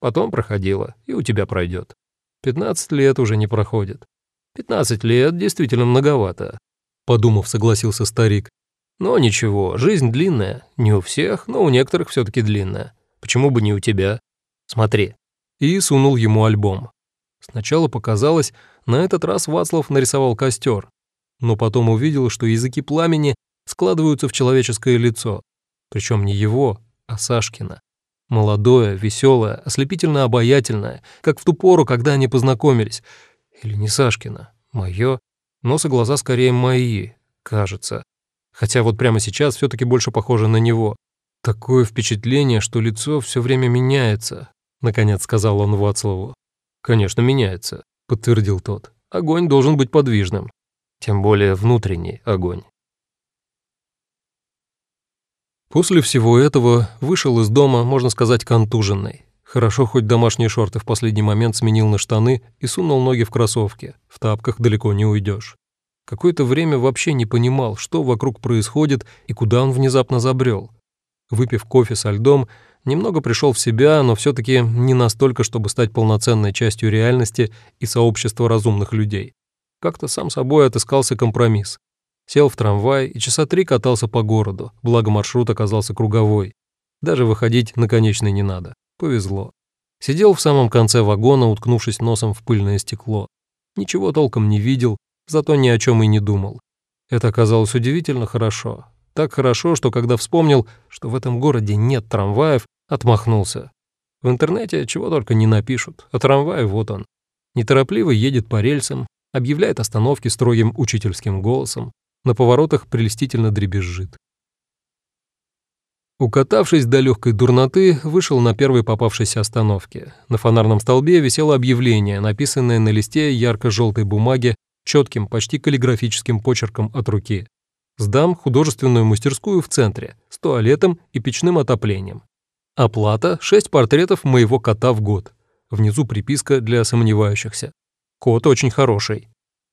Потом проходило, и у тебя пройдет. 15 лет уже не проходит. 15 лет действительно многовато, подумав, согласился старик. Но ничего, жизнь длинная. Не у всех, но у некоторых все таки длинная. Почему бы не у тебя? Смотри и сунул ему альбом. Сначала показалось, на этот раз Вацлав нарисовал костер, но потом увидел, что языки пламени складываются в человеческое лицо, причем не его, а Сашкина. Молодое, веселое, ослепительно обаятельное, как в ту пору, когда они познакомились. Или не Сашкина, мое, нос и глаза скорее мои, кажется. Хотя вот прямо сейчас все таки больше похоже на него. Такое впечатление, что лицо все время меняется, — наконец сказал он Вацлаву. «Конечно, меняется», — подтвердил тот. «Огонь должен быть подвижным. Тем более внутренний огонь». После всего этого вышел из дома, можно сказать, контуженный. Хорошо, хоть домашние шорты в последний момент сменил на штаны и сунул ноги в кроссовки. В тапках далеко не уйдешь. Какое-то время вообще не понимал, что вокруг происходит и куда он внезапно забрел. Выпив кофе со льдом, Немного пришел в себя, но все таки не настолько, чтобы стать полноценной частью реальности и сообщества разумных людей. Как-то сам собой отыскался компромисс. Сел в трамвай и часа три катался по городу, благо маршрут оказался круговой. Даже выходить на конечный не надо. Повезло. Сидел в самом конце вагона, уткнувшись носом в пыльное стекло. Ничего толком не видел, зато ни о чем и не думал. Это оказалось удивительно хорошо. Так хорошо, что когда вспомнил, что в этом городе нет трамваев, отмахнулся. В интернете чего только не напишут, а трамвай вот он. Неторопливо едет по рельсам, объявляет остановки строгим учительским голосом, на поворотах прелестительно дребезжит. Укатавшись до легкой дурноты, вышел на первой попавшейся остановке. На фонарном столбе висело объявление, написанное на листе ярко-желтой бумаги четким, почти каллиграфическим почерком от руки. Сдам художественную мастерскую в центре, с туалетом и печным отоплением. Оплата – 6 портретов моего кота в год. Внизу приписка для сомневающихся. Кот очень хороший.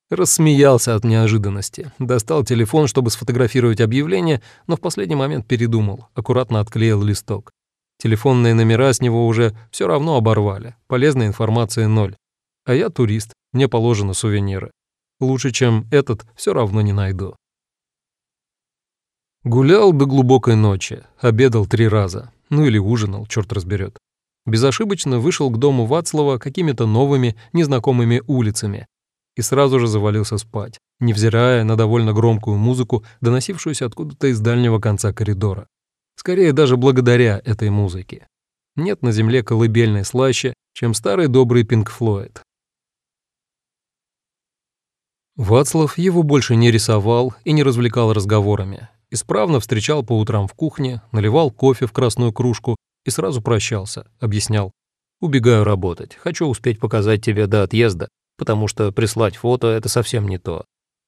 Рассмеялся от неожиданности. Достал телефон, чтобы сфотографировать объявление, но в последний момент передумал, аккуратно отклеил листок. Телефонные номера с него уже все равно оборвали. Полезной информации ноль. А я турист, мне положено сувениры. Лучше, чем этот, все равно не найду. Гулял до глубокой ночи, обедал три раза. Ну или ужинал, черт разберет. Безошибочно вышел к дому Вацлава какими-то новыми, незнакомыми улицами, и сразу же завалился спать, невзирая на довольно громкую музыку, доносившуюся откуда-то из дальнего конца коридора. Скорее даже благодаря этой музыке. Нет на земле колыбельной слаще, чем старый добрый Пинк Флойд. Вацлав его больше не рисовал и не развлекал разговорами. Исправно встречал по утрам в кухне, наливал кофе в красную кружку и сразу прощался, объяснял. «Убегаю работать, хочу успеть показать тебе до отъезда, потому что прислать фото — это совсем не то.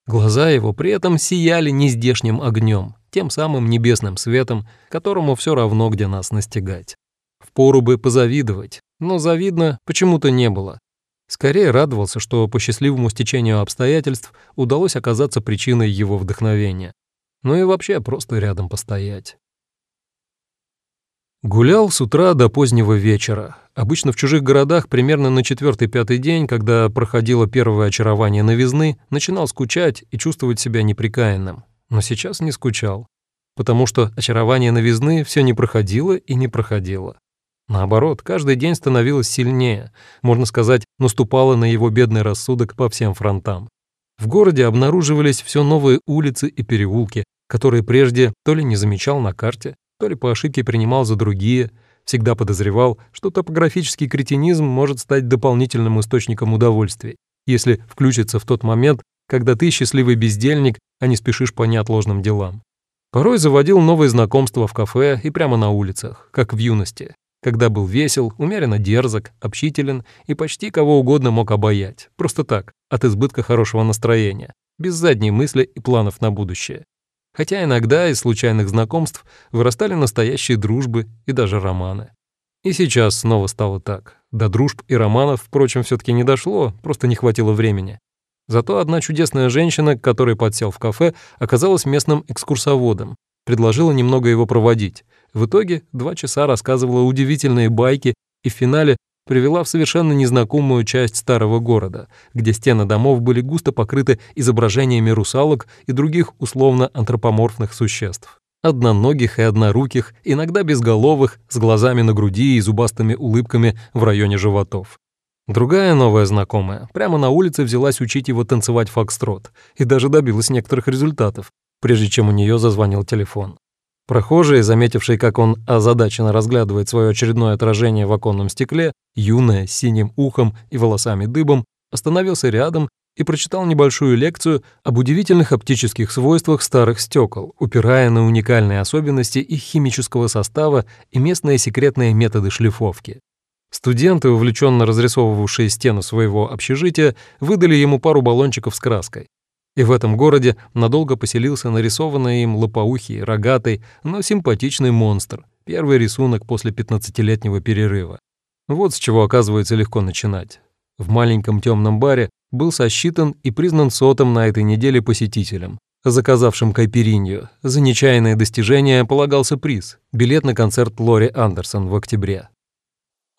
Глаза его при этом сияли нездешним огнем, тем самым небесным светом, которому все равно, где нас настигать. Впору бы позавидовать, но завидно почему-то не было. Скорее радовался, что по счастливому стечению обстоятельств удалось оказаться причиной его вдохновения. Ну и вообще просто рядом постоять. Гулял с утра до позднего вечера. Обычно в чужих городах примерно на четвертый-пятый день, когда проходило первое очарование новизны, начинал скучать и чувствовать себя неприкаянным. Но сейчас не скучал, потому что очарование новизны все не проходило и не проходило. Наоборот, каждый день становилось сильнее, можно сказать, наступало на его бедный рассудок по всем фронтам. В городе обнаруживались все новые улицы и переулки, которые прежде то ли не замечал на карте, то ли по ошибке принимал за другие, всегда подозревал, что топографический кретинизм может стать дополнительным источником удовольствия, если включится в тот момент, когда ты счастливый бездельник, а не спешишь по неотложным делам. Порой заводил новые знакомства в кафе и прямо на улицах, как в юности, когда был весел, умеренно дерзок, общителен и почти кого угодно мог обаять, просто так, от избытка хорошего настроения, без задней мысли и планов на будущее хотя иногда из случайных знакомств вырастали настоящие дружбы и даже романы. И сейчас снова стало так. До дружб и романов, впрочем, все таки не дошло, просто не хватило времени. Зато одна чудесная женщина, к которой подсел в кафе, оказалась местным экскурсоводом, предложила немного его проводить. В итоге два часа рассказывала удивительные байки и в финале привела в совершенно незнакомую часть старого города, где стены домов были густо покрыты изображениями русалок и других условно-антропоморфных существ. Одноногих и одноруких, иногда безголовых, с глазами на груди и зубастыми улыбками в районе животов. Другая новая знакомая прямо на улице взялась учить его танцевать фокстрот и даже добилась некоторых результатов, прежде чем у нее зазвонил телефон. Прохожий, заметивший, как он озадаченно разглядывает свое очередное отражение в оконном стекле, юное, с синим ухом и волосами дыбом, остановился рядом и прочитал небольшую лекцию об удивительных оптических свойствах старых стекол, упирая на уникальные особенности их химического состава и местные секретные методы шлифовки. Студенты, увлеченно разрисовывавшие стену своего общежития, выдали ему пару баллончиков с краской. И в этом городе надолго поселился нарисованный им лопоухий, рогатый, но симпатичный монстр, первый рисунок после 15-летнего перерыва. Вот с чего, оказывается, легко начинать. В маленьком темном баре был сосчитан и признан сотом на этой неделе посетителем. заказавшим кайперинью. За нечаянное достижение полагался приз – билет на концерт Лори Андерсон в октябре.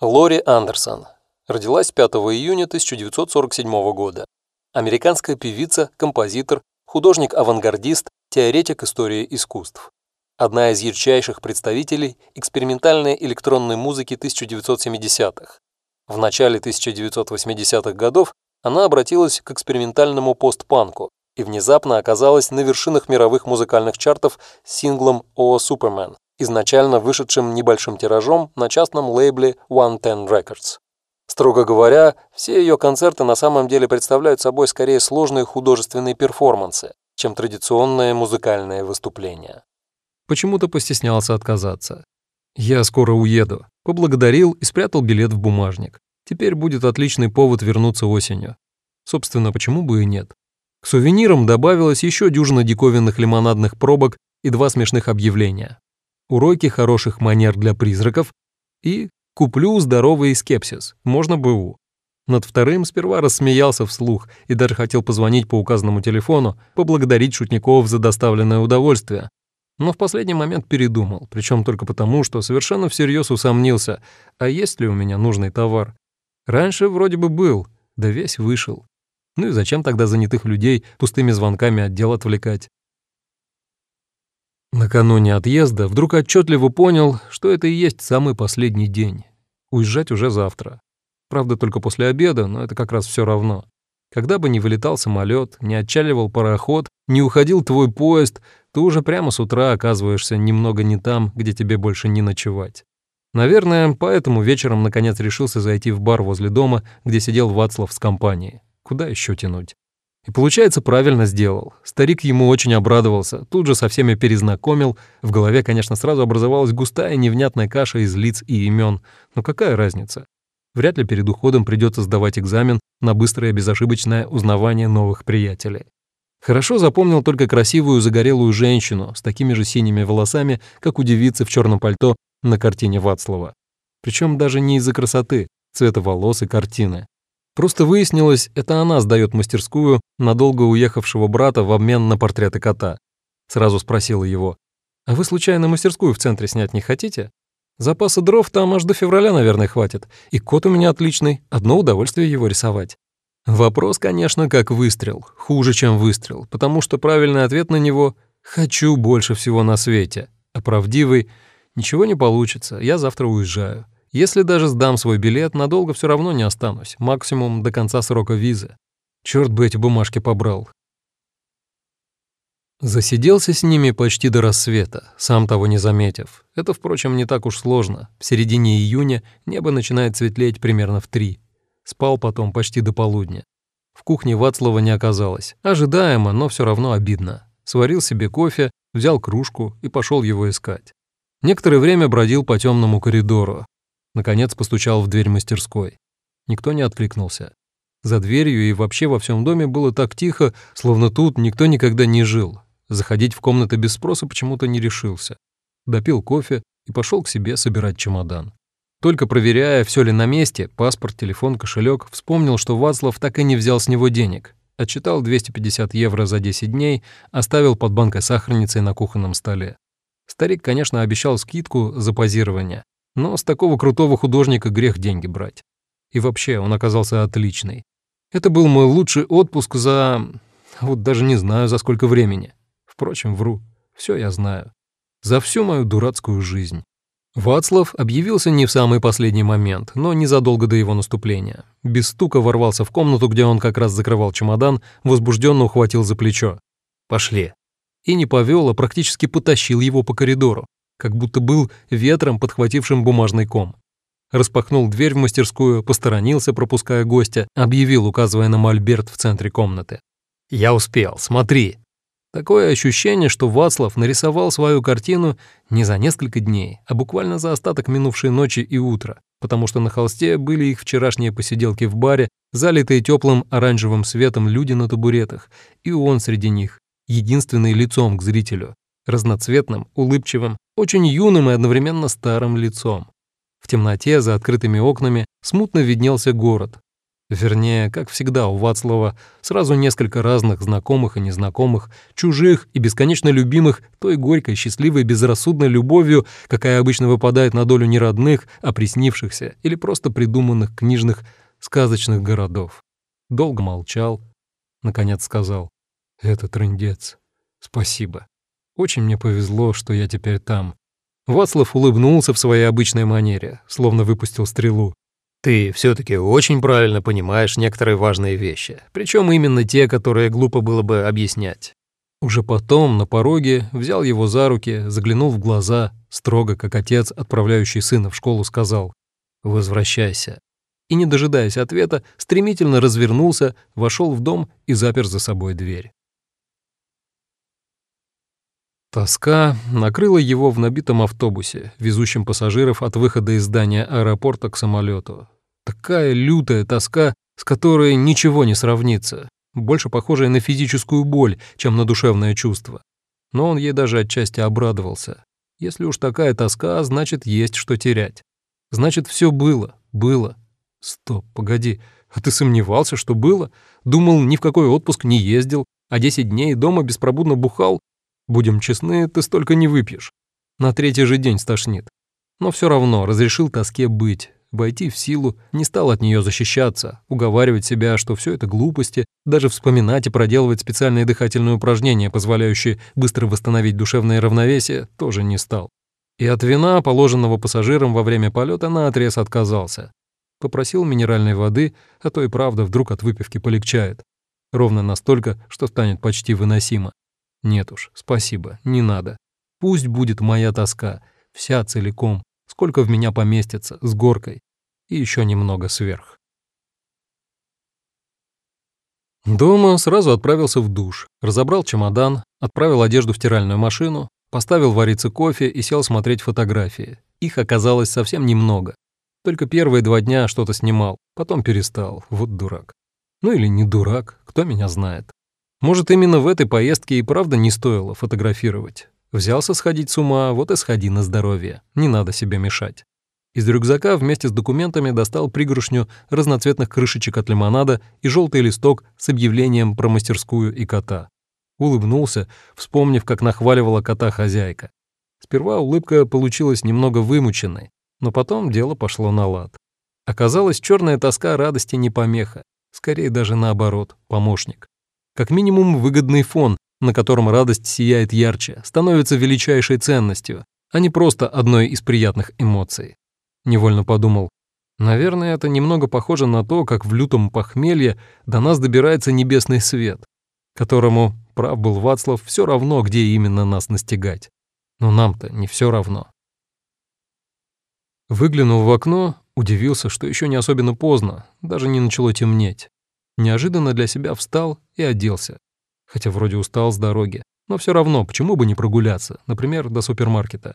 Лори Андерсон. Родилась 5 июня 1947 года. Американская певица, композитор, художник-авангардист, теоретик истории искусств. Одна из ярчайших представителей экспериментальной электронной музыки 1970-х. В начале 1980-х годов она обратилась к экспериментальному постпанку и внезапно оказалась на вершинах мировых музыкальных чартов с синглом «О Супермен», изначально вышедшим небольшим тиражом на частном лейбле One Ten Records. Строго говоря, все ее концерты на самом деле представляют собой скорее сложные художественные перформансы, чем традиционное музыкальное выступление.
Почему-то постеснялся отказаться. «Я скоро уеду», поблагодарил и спрятал билет в бумажник. Теперь будет отличный повод вернуться осенью. Собственно, почему бы и нет. К сувенирам добавилось еще дюжина диковинных лимонадных пробок и два смешных объявления. Уроки хороших манер для призраков и «Куплю здоровый скепсис, можно БУ». Над вторым сперва рассмеялся вслух и даже хотел позвонить по указанному телефону, поблагодарить шутников за доставленное удовольствие. Но в последний момент передумал, причем только потому, что совершенно всерьез усомнился, а есть ли у меня нужный товар. Раньше вроде бы был, да весь вышел. Ну и зачем тогда занятых людей пустыми звонками отдел отвлекать? Накануне отъезда вдруг отчетливо понял, что это и есть самый последний день. Уезжать уже завтра. Правда, только после обеда, но это как раз все равно. Когда бы не вылетал самолет, не отчаливал пароход, не уходил твой поезд, ты уже прямо с утра оказываешься немного не там, где тебе больше не ночевать. Наверное, поэтому вечером наконец решился зайти в бар возле дома, где сидел Вацлав с компанией. Куда еще тянуть? И получается, правильно сделал. Старик ему очень обрадовался, тут же со всеми перезнакомил. В голове, конечно, сразу образовалась густая невнятная каша из лиц и имен. Но какая разница? Вряд ли перед уходом придется сдавать экзамен на быстрое безошибочное узнавание новых приятелей. Хорошо запомнил только красивую загорелую женщину с такими же синими волосами, как у девицы в черном пальто на картине Вацлава. Причем даже не из-за красоты, цвета волос и картины. Просто выяснилось, это она сдает мастерскую надолго уехавшего брата в обмен на портреты кота. Сразу спросила его, «А вы случайно мастерскую в центре снять не хотите? Запаса дров там аж до февраля, наверное, хватит. И кот у меня отличный, одно удовольствие его рисовать». Вопрос, конечно, как выстрел, хуже, чем выстрел, потому что правильный ответ на него «хочу больше всего на свете», а правдивый Ничего не получится, я завтра уезжаю. Если даже сдам свой билет, надолго все равно не останусь, максимум до конца срока визы. Черт бы эти бумажки побрал. Засиделся с ними почти до рассвета, сам того не заметив. Это, впрочем, не так уж сложно. В середине июня небо начинает светлеть примерно в три. Спал потом почти до полудня. В кухне Вацлава не оказалось. Ожидаемо, но все равно обидно. Сварил себе кофе, взял кружку и пошел его искать. Некоторое время бродил по темному коридору. Наконец постучал в дверь мастерской. Никто не откликнулся. За дверью и вообще во всем доме было так тихо, словно тут никто никогда не жил. Заходить в комнаты без спроса почему-то не решился. Допил кофе и пошел к себе собирать чемодан. Только проверяя, все ли на месте, паспорт, телефон, кошелек, вспомнил, что Вацлав так и не взял с него денег. Отчитал 250 евро за 10 дней, оставил под банкой сахарницей на кухонном столе. Старик, конечно, обещал скидку за позирование, но с такого крутого художника грех деньги брать. И вообще, он оказался отличный. Это был мой лучший отпуск за... вот даже не знаю, за сколько времени. Впрочем, вру. Все я знаю. За всю мою дурацкую жизнь. Вацлав объявился не в самый последний момент, но незадолго до его наступления. Без стука ворвался в комнату, где он как раз закрывал чемодан, возбужденно ухватил за плечо. «Пошли» и не повел, а практически потащил его по коридору, как будто был ветром, подхватившим бумажный ком. Распахнул дверь в мастерскую, посторонился, пропуская гостя, объявил, указывая на мольберт в центре комнаты. «Я успел, смотри». Такое ощущение, что Вацлав нарисовал свою картину не за несколько дней, а буквально за остаток минувшей ночи и утра, потому что на холсте были их вчерашние посиделки в баре, залитые теплым оранжевым светом люди на табуретах, и он среди них, единственный лицом к зрителю, разноцветным, улыбчивым, очень юным и одновременно старым лицом. В темноте за открытыми окнами смутно виднелся город. Вернее, как всегда у Вацлава, сразу несколько разных знакомых и незнакомых, чужих и бесконечно любимых той горькой, счастливой, безрассудной любовью, какая обычно выпадает на долю не родных, а приснившихся или просто придуманных книжных сказочных городов. Долго молчал, наконец сказал, «Это трындец. Спасибо. Очень мне повезло, что я теперь там». Вацлав улыбнулся в своей обычной манере, словно выпустил стрелу. Ты все-таки очень правильно понимаешь некоторые важные вещи, причем именно те, которые глупо было бы объяснять. Уже потом, на пороге, взял его за руки, заглянул в глаза, строго, как отец, отправляющий сына в школу, сказал «Возвращайся». И, не дожидаясь ответа, стремительно развернулся, вошел в дом и запер за собой дверь. Тоска накрыла его в набитом автобусе, везущем пассажиров от выхода из здания аэропорта к самолету. Такая лютая тоска, с которой ничего не сравнится, больше похожая на физическую боль, чем на душевное чувство. Но он ей даже отчасти обрадовался. Если уж такая тоска, значит, есть что терять. Значит, все было, было. Стоп, погоди, а ты сомневался, что было? Думал, ни в какой отпуск не ездил, а 10 дней дома беспробудно бухал? Будем честны, ты столько не выпьешь. На третий же день стошнит. Но все равно разрешил тоске быть, войти в силу, не стал от нее защищаться, уговаривать себя, что все это глупости, даже вспоминать и проделывать специальные дыхательные упражнения, позволяющие быстро восстановить душевное равновесие, тоже не стал. И от вина, положенного пассажирам во время полета, наотрез отказался. Попросил минеральной воды, а то и правда вдруг от выпивки полегчает. Ровно настолько, что станет почти выносимо. Нет уж, спасибо, не надо. Пусть будет моя тоска, вся целиком, сколько в меня поместится, с горкой, и еще немного сверх. Дома сразу отправился в душ, разобрал чемодан, отправил одежду в стиральную машину, поставил вариться кофе и сел смотреть фотографии. Их оказалось совсем немного. Только первые два дня что-то снимал, потом перестал, вот дурак. Ну или не дурак, кто меня знает. Может, именно в этой поездке и правда не стоило фотографировать. Взялся сходить с ума, вот и сходи на здоровье, не надо себе мешать. Из рюкзака вместе с документами достал пригоршню разноцветных крышечек от лимонада и желтый листок с объявлением про мастерскую и кота. Улыбнулся, вспомнив, как нахваливала кота хозяйка. Сперва улыбка получилась немного вымученной, но потом дело пошло на лад. Оказалось, черная тоска радости не помеха, скорее даже наоборот, помощник. Как минимум выгодный фон, на котором радость сияет ярче, становится величайшей ценностью, а не просто одной из приятных эмоций. Невольно подумал, наверное, это немного похоже на то, как в лютом похмелье до нас добирается небесный свет, которому, прав был Вацлав, все равно, где именно нас настигать. Но нам-то не все равно. Выглянув в окно, удивился, что еще не особенно поздно, даже не начало темнеть. Неожиданно для себя встал и оделся. Хотя вроде устал с дороги. Но все равно, почему бы не прогуляться, например, до супермаркета.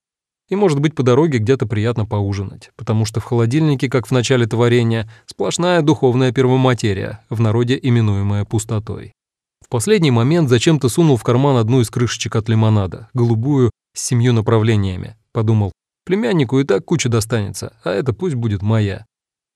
И, может быть, по дороге где-то приятно поужинать, потому что в холодильнике, как в начале творения, сплошная духовная первоматерия, в народе именуемая пустотой. В последний момент зачем-то сунул в карман одну из крышечек от лимонада, голубую, с семью направлениями. Подумал, племяннику и так куча достанется, а это пусть будет моя.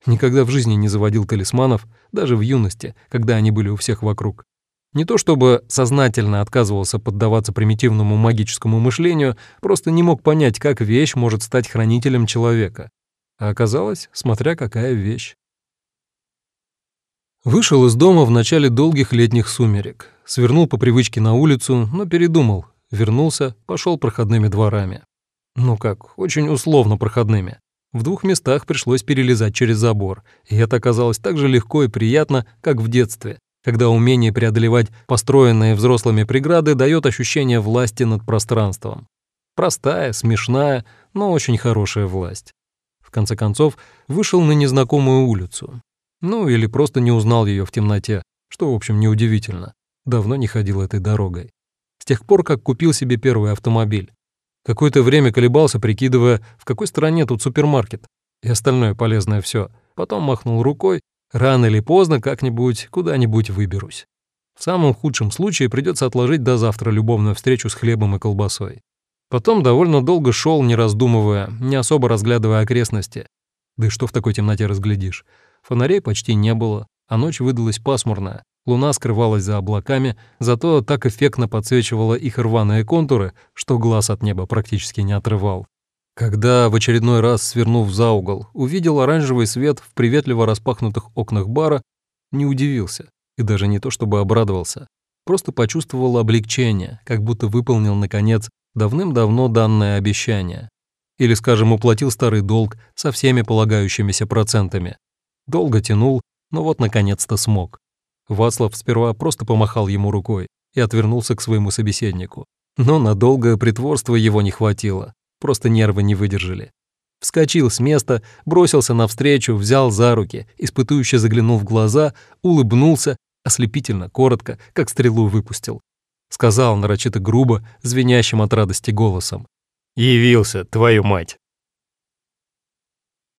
Никогда в жизни не заводил талисманов, даже в юности, когда они были у всех вокруг. Не то чтобы сознательно отказывался поддаваться примитивному магическому мышлению, просто не мог понять, как вещь может стать хранителем человека. А оказалось, смотря какая вещь. Вышел из дома в начале долгих летних сумерек, свернул по привычке на улицу, но передумал, вернулся, пошел проходными дворами. Ну как, очень условно проходными. В двух местах пришлось перелезать через забор, и это оказалось так же легко и приятно, как в детстве, когда умение преодолевать построенные взрослыми преграды дает ощущение власти над пространством. Простая, смешная, но очень хорошая власть. В конце концов, вышел на незнакомую улицу. Ну, или просто не узнал ее в темноте, что, в общем, неудивительно. Давно не ходил этой дорогой. С тех пор, как купил себе первый автомобиль. Какое-то время колебался, прикидывая, в какой стране тут супермаркет и остальное полезное все. Потом махнул рукой, рано или поздно как-нибудь куда-нибудь выберусь. В самом худшем случае придется отложить до завтра любовную встречу с хлебом и колбасой. Потом довольно долго шел, не раздумывая, не особо разглядывая окрестности. Да и что в такой темноте разглядишь? Фонарей почти не было. а ночь выдалась пасмурная. Луна скрывалась за облаками, зато так эффектно подсвечивала их рваные контуры, что глаз от неба практически не отрывал. Когда в очередной раз, свернув за угол, увидел оранжевый свет в приветливо распахнутых окнах бара, не удивился и даже не то чтобы обрадовался, просто почувствовал облегчение, как будто выполнил, наконец, давным-давно данное обещание. Или, скажем, уплатил старый долг со всеми полагающимися процентами. Долго тянул, но вот наконец-то смог. Вацлав сперва просто помахал ему рукой и отвернулся к своему собеседнику. Но на долгое притворство его не хватило, просто нервы не выдержали. Вскочил с места, бросился навстречу, взял за руки, испытующе заглянул в глаза, улыбнулся, ослепительно, коротко, как стрелу выпустил. Сказал нарочито грубо, звенящим от радости голосом. «Явился, твою мать!»